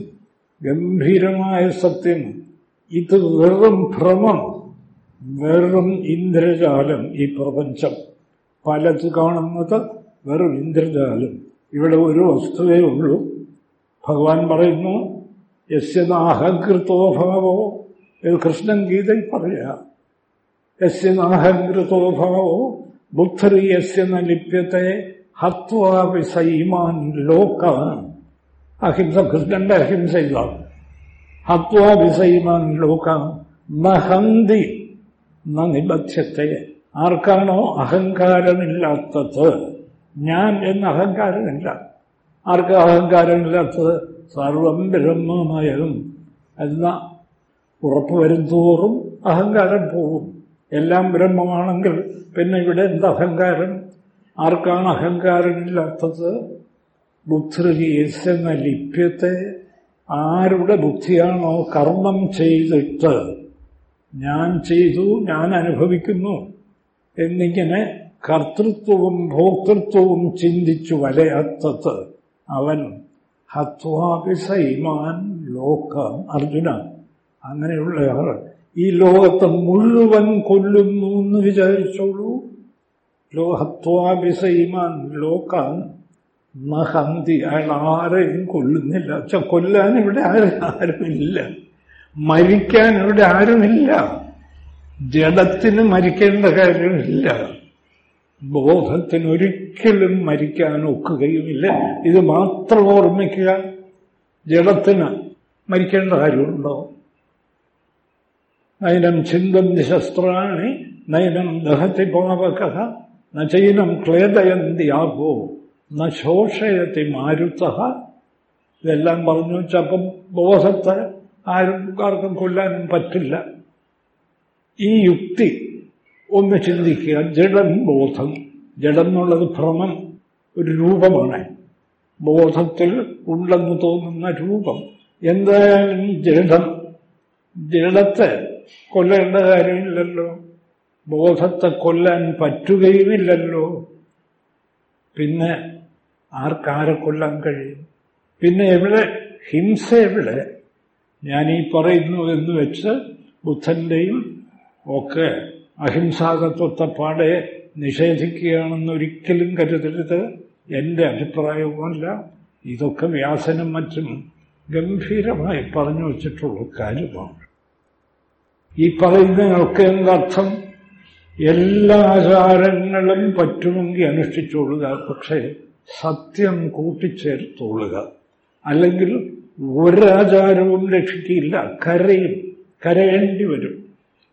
[SPEAKER 1] ഗംഭീരമായ സത്യം ഇത് വെറും ഭ്രമം വെറും ഇന്ദ്രജാലം ഈ പ്രപഞ്ചം. പലത് കാണുന്നത് വെറും ഇന്ദ്രജാലം. ഇവിടെ ഒരു വസ്തുവേ ഉള്ളൂ. ഭഗവാൻ പറയുന്നു യസ്യനാഹങ്കൃതോ ഭാവോ ഇത് കൃഷ്ണൻ ഗീതയിൽ പറയാം യസ്യനാഹങ്കൃതോ ഭവോ ബുദ്ധരി യസ്യ ന ലിപ്യത്തെ ഹത്വാപി സൈമാൻ ലോകാൻ. അഹിംസ കൃഷ്ണന്റെ അഹിംസ ഇതാണ് ഹത്വാപി സൈമാൻ ലോകാൻ. നഹന്തി ന നിബധ്യത്തെ ആർക്കാണോ അഹങ്കാരമില്ലാത്തത്? ഞാൻ എന്ന അഹങ്കാരമില്ല. ആർക്ക് അഹങ്കാരമില്ലാത്തത്? സർവം ബ്രഹ്മമയം എന്ന ഉറപ്പ് വരുംതോറും അഹങ്കാരം പോകും എല്ലാം ബ്രഹ്മമാണെങ്കിൽ പിന്നെ ഇവിടെ എന്ത് അഹങ്കാരം? ആർക്കാണ് അഹങ്കാരമില്ലാത്തത്? ബുദ്ധിയെന്ന ലിപ്യത്തെ ആരുടെ ബുദ്ധിയാണോ കർമ്മം ചെയ്തിട്ട് ഞാൻ ചെയ്തു ഞാൻ അനുഭവിക്കുന്നു എന്നിങ്ങനെ കർത്തൃത്വവും ഭോക്തൃത്വവും ചിന്തിച്ചു വലയാത്തത് അവൻ ഹത്വാഭിസൈമാൻ ലോക അർജുന. അങ്ങനെയുള്ളയാൾ ഈ ലോകത്തെ മുഴുവൻ കൊല്ലുന്നു എന്ന് വിചാരിച്ചോളൂ. ലോഹത്വാഭിസൈമാൻ ലോക്കാൻ മഹന്തി അയാൾ ആരെയും കൊല്ലുന്നില്ല. പക്ഷെ കൊല്ലാൻ ഇവിടെ ആരും ആരുമില്ല. മരിക്കാൻ ഇവിടെ ആരുമില്ല. ജഡത്തിന് മരിക്കേണ്ട കാര്യമില്ല. ബോധത്തിന് ഒരിക്കലും മരിക്കാൻ ഒക്കുകയുമില്ല. ഇത് മാത്രം ഓർമ്മിക്കുക. ജഡത്തിന് മരിക്കേണ്ട കാര്യമുണ്ടോ? നൈനം ചിന്തന്തി ശസ്ത്രാണി നൈനം ദഹത്തി പാവക നൈനം ക്ലേദയന്തി ആപോ ന ശോഷയത്തി മാരുത്ത ഇതെല്ലാം പറഞ്ഞു വെച്ചപ്പം ബോധത്തെ ആർക്കും കൊല്ലാനും പറ്റില്ല. ഈ യുക്തി ഒന്ന് ചിന്തിക്കുക ജഡം ബോധം. ജഡം എന്നുള്ളത് ഭ്രമം ഒരു രൂപമാണ്. ബോധത്തിൽ ഉണ്ടെന്ന് തോന്നുന്ന രൂപം. എന്തായാലും ജഡം ജഡത്തെ കൊല്ലേണ്ട കാര്യമില്ലല്ലോ. ബോധത്തെ കൊല്ലാൻ പറ്റുകയുമില്ലല്ലോ. പിന്നെ ആർക്കാരെ കൊല്ലാൻ കഴിയും? പിന്നെ എവിടെ? ഹിംസ എവിടെ? ഞാൻ ഈ പറയുന്നു എന്ന് വെച്ച് ബുദ്ധന്റെയും ഒക്കെ അഹിംസാകത്വത്തെ പാടെ നിഷേധിക്കുകയാണെന്നൊരിക്കലും കരുതരുത്. എന്റെ അഭിപ്രായവുമല്ല ഇതൊക്കെ വ്യാസനും മറ്റും ഗംഭീരമായി പറഞ്ഞു വച്ചിട്ടുള്ള കാര്യമാണ്. ഈ പറയുന്നതിനൊക്കെ എന്തർത്ഥം എല്ലാ ആചാരങ്ങളും പറ്റുമെങ്കിൽ അനുഷ്ഠിച്ചോളുക പക്ഷേ സത്യം കൂട്ടിച്ചേർത്തോളുക. അല്ലെങ്കിൽ ഒരാചാരവും രക്ഷിക്കില്ല കരയും കരയേണ്ടി വരും.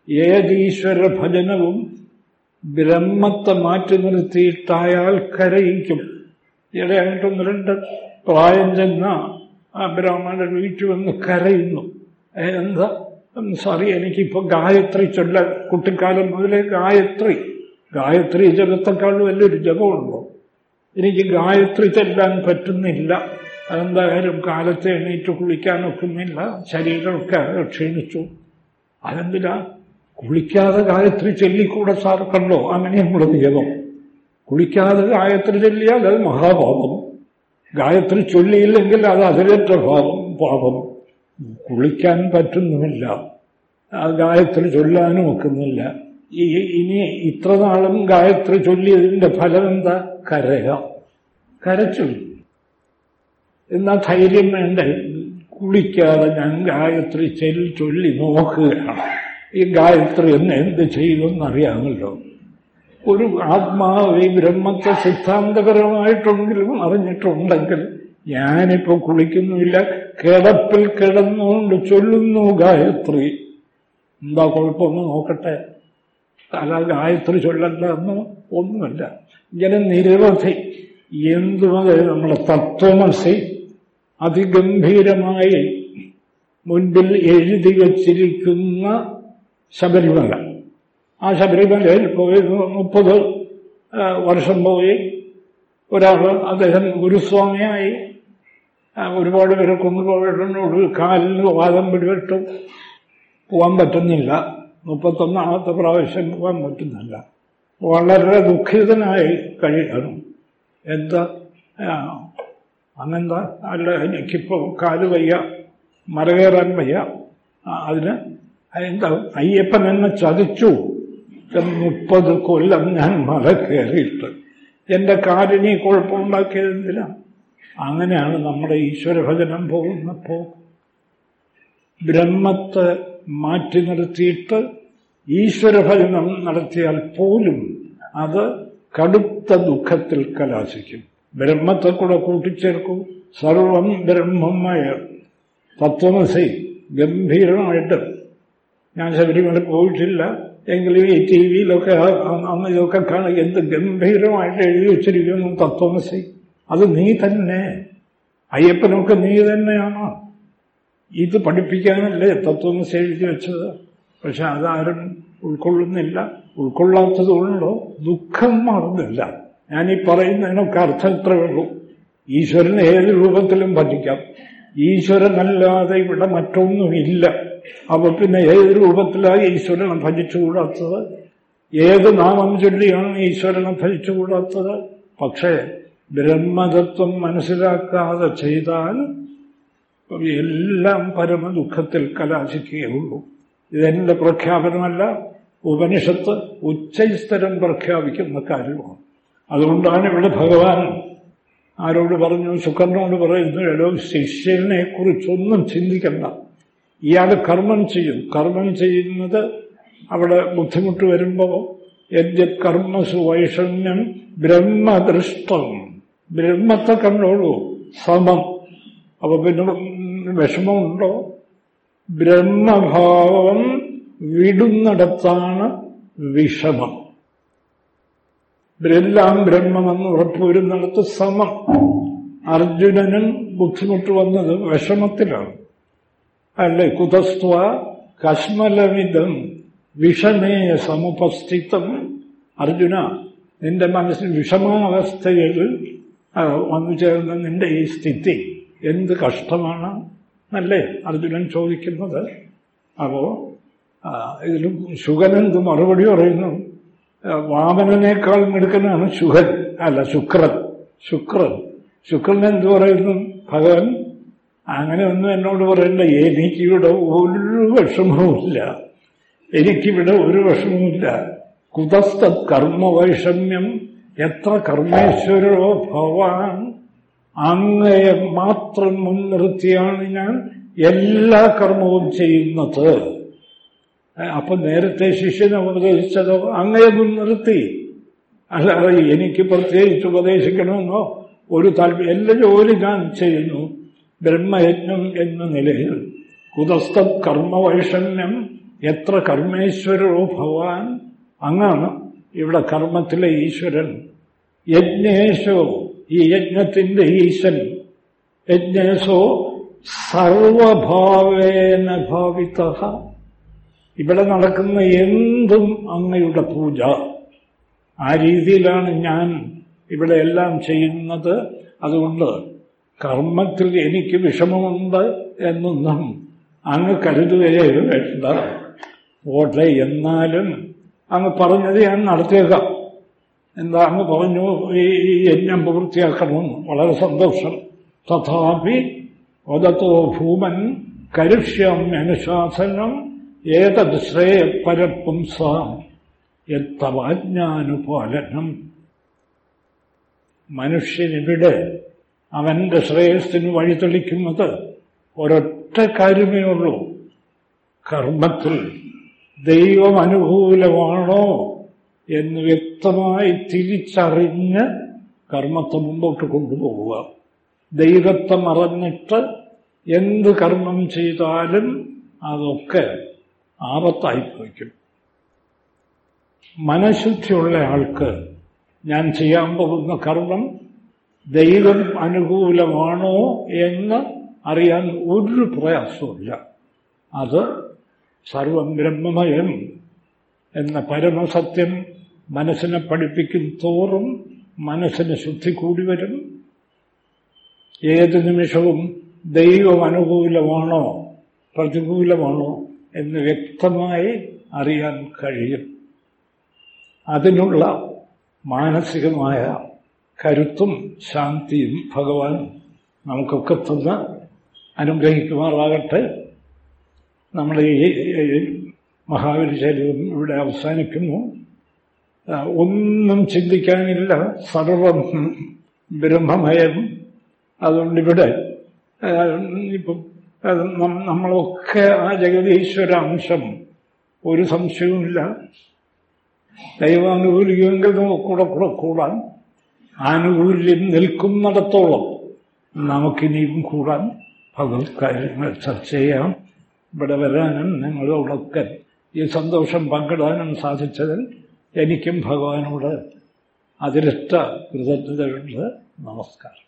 [SPEAKER 1] ഏതീശ്വര ഭജനവും ബ്രഹ്മത്തെ മാറ്റി നിർത്തിയിട്ടായാൽ കരയിക്കും. ഇടയായിട്ടൊന്ന് രണ്ട് പ്രായം ചെന്ന ആ ബ്രാഹ്മണൻ വീട്ടിൽ വന്ന് കരയുന്നു. എന്താ? സോറി എനിക്കിപ്പോ ഗായത്രി ചൊല്ല കുട്ടിക്കാലം മുതലേ ഗായത്രി. ഗായത്രി ജപത്തെക്കാളും വലിയൊരു ജപമുണ്ടോ? എനിക്ക് ഗായത്രി ചെല്ലാൻ പറ്റുന്നില്ല. അതെന്തായാലും കാലത്തെ എണീറ്റ് കുളിക്കാനൊക്കുന്നില്ല ശരീരമൊക്കെ ക്ഷീണിച്ചു. അതെന്തിനാ? കുളിക്കാതെ ഗായത്രി ചൊല്ലിക്കൂടെ സാർ കണ്ടോ? അങ്ങനെയുള്ള നിയമം. കുളിക്കാതെ ഗായത്രി ചൊല്ലിയാൽ അത് മഹാപാപം. ഗായത്രി ചൊല്ലിയില്ലെങ്കിൽ അത് അതിരറ്റ ഭാവം പാപം. കുളിക്കാൻ പറ്റുന്നുമില്ല. ഗായത്രി ചൊല്ലാനും ഒക്കുന്നില്ല. ഇനി ഇത്ര നാളും ഗായത്രി ചൊല്ലിയതിന്റെ ഫലം എന്താ കരക കരച്ചു. എന്നാ ധൈര്യം വേണ്ട. കുളിക്കാതെ ഞാൻ ഗായത്രി ചെൽ ചൊല്ലി നോക്കുകയാണ്. ഈ ഗായത്രി എന്ന് എന്ത് ചെയ്യുമെന്നറിയാമല്ലോ. ഒരു ആത്മാവ് ഈ ബ്രഹ്മത്തെ സിദ്ധാന്തപരമായിട്ടെങ്കിലും അറിഞ്ഞിട്ടുണ്ടെങ്കിൽ ഞാനിപ്പോ കുളിക്കുന്നില്ല കിടപ്പിൽ കിടന്നുകൊണ്ട് ചൊല്ലുന്നു ഗായത്രി. എന്താ കുഴപ്പമൊന്ന് നോക്കട്ടെ. അല്ല ഗായത്രി ചൊല്ലണ്ട എന്ന് ഒന്നുമല്ല. ഇങ്ങനെ നിരവധി എന്തുമത് നമ്മുടെ തത്വമസി അതിഗംഭീരമായി മുൻപിൽ എഴുതി വച്ചിരിക്കുന്ന ശബരിമല. ആ ശബരിമലയിൽ പോയി മുപ്പത് വർഷം പോയി. ഒരാൾ അദ്ദേഹം ഗുരുസ്വാമിയായി. ഒരുപാട് പേരെ കൊന്നുപോയിട്ടുണ്ട് കാലിന് വാദം പിടിപെട്ടു. പോകാൻ പറ്റുന്നില്ല. മുപ്പത്തൊന്നാമത്തെ പ്രാവശ്യം പോകാൻ പറ്റുന്നില്ല. വളരെ ദുഃഖിതനായി കഴിയണം. എന്താ? അന്നെന്താ? അല്ല എനിക്കിപ്പോൾ കാൽ വയ്യ മരകയറാൻ വയ്യ. അതിന് എന്താ? അയ്യപ്പൻ എന്നെ ചതിച്ചു. മുപ്പത് കൊല്ലം ഞാൻ മല കയറിയിട്ട് എന്റെ കാലിനി കുഴപ്പമുണ്ടാക്കിയതെന്തില്ല അങ്ങനെയാണ് നമ്മുടെ ഈശ്വരഭജനം പോകുന്നപ്പോ ബ്രഹ്മത്തെ മാറ്റി നിർത്തിയിട്ട് ഈശ്വരഭജനം നടത്തിയാൽ പോലും അത് കടുത്ത ദുഃഖത്തിൽ കലാശിക്കും. ബ്രഹ്മത്തെ കൂടെ കൂട്ടിച്ചേർക്കും. സർവം ബ്രഹ്മമായ തത്വമസി ഗംഭീരമായിട്ട്. ഞാൻ ശബരിമല പോയിട്ടില്ല. എങ്കിലും ഈ ടി വിയിലൊക്കെ അന്ന് ഇതൊക്കെ കാണുക എന്ത് ഗംഭീരമായിട്ട് എഴുതി വെച്ചിരിക്കുന്നു തത്വമസി. അത് നീ തന്നെ. അയ്യപ്പനൊക്കെ നീ തന്നെയാണ്? ഇത് പഠിപ്പിക്കാനല്ലേ തത്വമസി എഴുതി വെച്ചത്? പക്ഷെ അതാരും ഉൾക്കൊള്ളുന്നില്ല. ഉൾക്കൊള്ളാത്തത് കൊണ്ടോ ദുഃഖം മാറുന്നില്ല. ഞാൻ ഈ പറയുന്നതിനൊക്കെ അർത്ഥം ഇത്രേ ഉള്ളൂ. ഈശ്വരൻ ഏത് രൂപത്തിലും ഭജിക്കാം ഈശ്വരനല്ലാതെ ഇവിടെ മറ്റൊന്നുമില്ല അപ്പൊ പിന്നെ ഏത് രൂപത്തിലായി ഈശ്വരനെ ഭജിച്ചുകൂടാത്തത്? ഏത് നാമം ചൊല്ലിയാണ് ഈശ്വരനെ ഭജിച്ചുകൂടാത്തത്? പക്ഷേ ബ്രഹ്മതത്വം മനസ്സിലാക്കാതെ ചെയ്താൽ എല്ലാം പരമദുഃഖത്തിൽ കലാശിക്കുകയുള്ളൂ. ഇതെന്റെ പ്രഖ്യാപനമല്ല ഉപനിഷത്ത് ഉച്ചസ്ഥരം പ്രഖ്യാപിക്കുന്ന കാര്യമാണ്. അതുകൊണ്ടാണ് ഇവിടെ ഭഗവാൻ ആരോട് പറഞ്ഞു ശുക്രനോട് പറയുന്നു എടോ ശിഷ്യനെ കുറിച്ചൊന്നും ചിന്തിക്കണ്ട. ഇയാൾ കർമ്മം ചെയ്യും. കർമ്മം ചെയ്യുന്നത് അവിടെ ബുദ്ധിമുട്ട് വരുമ്പോൾ യജ്ഞ കർമ്മസു വൈഷമ്യം ബ്രഹ്മദൃഷ്ടം. ബ്രഹ്മത്തെ കണ്ടോളൂ. സമം. അപ്പൊ പിന്നെ വിഷമമുണ്ടോ? ബ്രഹ്മഭാവം വിടുന്നിടത്താണ് വിഷമം. എല്ലാം ബ്രഹ്മമെന്ന് ഉറപ്പുവരുന്നിടത്ത് സമം. അർജുനനും ബുദ്ധിമുട്ട് വന്നത് വിഷമത്തിലാണ്. അല്ലേ? കുതസ്ത്വ കശ്മലമിതം വിഷമേ സമുപസ്ഥിതം. അർജുന നിന്റെ മനസ്സിൽ വിഷമാവസ്ഥയിൽ വന്നു ചേർന്ന നിന്റെ ഈ സ്ഥിതി എന്ത് കഷ്ടമാണ് എന്നല്ലേ അർജുനൻ ചോദിക്കുന്നത്. അപ്പോ ഇതിലും എന്ത് മറുപടി പറയുന്നു? വാമനനേക്കാൾ മിടുക്കനാണ് ശുഗൻ. അല്ല ശുക്രൻ. ശുക്രൻ. ശുക്രൻ എന്ത് പറയുന്നു? ഭഗവൻ അങ്ങനെ ഒന്നും എന്നോട് പറയണ്ട. എനിക്കിവിടെ ഒരു വിഷമവുമില്ല. എനിക്കിവിടെ ഒരു വിഷമവുമില്ല. കുതസ്ഥ കർമ്മവൈഷമ്യം എത്ര കർമ്മേശ്വരോ ഭവാൻ അങ്ങയെ മാത്രം മുൻനിർത്തിയാണ് ഞാൻ എല്ലാ കർമ്മവും ചെയ്യുന്നത്. അപ്പൊ നേരത്തെ ശിഷ്യനെ ഉപദേശിച്ചതോ അങ്ങയെ മുൻനിർത്തി. അല്ലാതെ എനിക്ക് പ്രത്യേകിച്ച് ഉപദേശിക്കണമെന്നോ ഒരു താല്പര്യം എല്ലാ ജോലി ഞാൻ ചെയ്യുന്നു. ബ്രഹ്മയജ്ഞം എന്ന നിലയിൽ കുതസ്ഥ കർമ്മവൈഷമ്യം എത്ര കർമ്മേശ്വരോ ഭവാൻ അങ്ങാണ്. ഇവിടെ കർമ്മത്തിലെ ഈശ്വരൻ യജ്ഞേശോ ഈ യജ്ഞത്തിന്റെ ഈശൻ. യജ്ഞേശോ സർവഭാവേന ഭാവിത. ഇവിടെ നടക്കുന്ന എന്തും അങ്ങയുടെ പൂജ. ആ രീതിയിലാണ് ഞാൻ ഇവിടെ എല്ലാം ചെയ്യുന്നത്. അതുകൊണ്ട് കർമ്മത്തിൽ എനിക്ക് വിഷമമുണ്ട് എന്നൊന്നും അങ്ങ് കരുതുകയേ വേണ്ട. ഓട്ടെ എന്നാലും അങ്ങ് പറഞ്ഞത് ഞാൻ നടത്തിയേക്കാം. എന്താ അങ്ങ് പറഞ്ഞു. ഈ യജ്ഞം പൂർത്തിയാക്കണമെന്ന്. വളരെ സന്തോഷം. തഥാപി വദത്തോ ഭൂമൻ കരുഷ്യാമ്യനുശാസനം ഏതത് ശ്രേയപരപുംസാം എത്തവാജ്ഞാനുപാലനം മനുഷ്യനിവിടെ അവന്റെ ശ്രേയസ്സിന് വഴിതെളിക്കുന്നത് ഒരൊറ്റ കാര്യമേ ഉള്ളൂ. കർമ്മത്തിൽ ദൈവം അനുകൂലമാണോ എന്ന് വ്യക്തമായി തിരിച്ചറിഞ്ഞ് കർമ്മത്തെ മുമ്പോട്ട് കൊണ്ടുപോവുക. ദൈവത്തെ മറന്നിട്ട് എന്ത് കർമ്മം ചെയ്താലും അതൊക്കെ ആപത്തായി ആപത്തായിപ്പോയിക്കും. മനഃശുദ്ധിയുള്ള ആൾക്ക് ഞാൻ ചെയ്യാൻ പോകുന്ന കർമ്മം ദൈവം അനുകൂലമാണോ എന്ന് അറിയാൻ ഒരു പ്രയാസമില്ല അത് സർവം ബ്രഹ്മമയം എന്ന പരമസത്യം മനസ്സിനെ പഠിപ്പിക്കും തോറും മനസ്സിന് ശുദ്ധി കൂടി വരും. ഏത് നിമിഷവും ദൈവം അനുകൂലമാണോ പ്രതികൂലമാണോ എന്ന് വ്യക്തമായി അറിയാൻ കഴിയും. അതിനുള്ള മാനസികമായ കരുത്തും ശാന്തിയും ഭഗവാൻ നമുക്കൊക്കെ തന്ന് അനുഗ്രഹിക്കുമാറാകട്ടെ. നമ്മൾ ഈ മഹാവിരിചരിതം ഇവിടെ അവസാനിക്കുന്നു. ഒന്നും ചിന്തിക്കാനില്ല. സർവം ബ്രഹ്മമയം. അതുകൊണ്ടിവിടെ ഇപ്പം നമ്മളൊക്കെ ആ ജഗതീശ്വര അംശം ഒരു സംശയവുമില്ല. ദൈവാനുകൂലിക്കുമെങ്കിൽ നമുക്ക് കൂടെ കൂടെ. കൂടാൻ ആനുകൂല്യം നിൽക്കുന്നിടത്തോളം നമുക്കിനിയും കൂടാൻ ഭഗവത് കാര്യങ്ങൾ ചർച്ച ചെയ്യാം. ഇവിടെ വരാനും നിങ്ങളോടൊക്കെ ഈ സന്തോഷം പങ്കിടാനും സാധിച്ചതിൽ എനിക്കും ഭഗവാനോട് അതിരിഷ്ട കൃതജ്ഞതയുണ്ട്. നമസ്കാരം.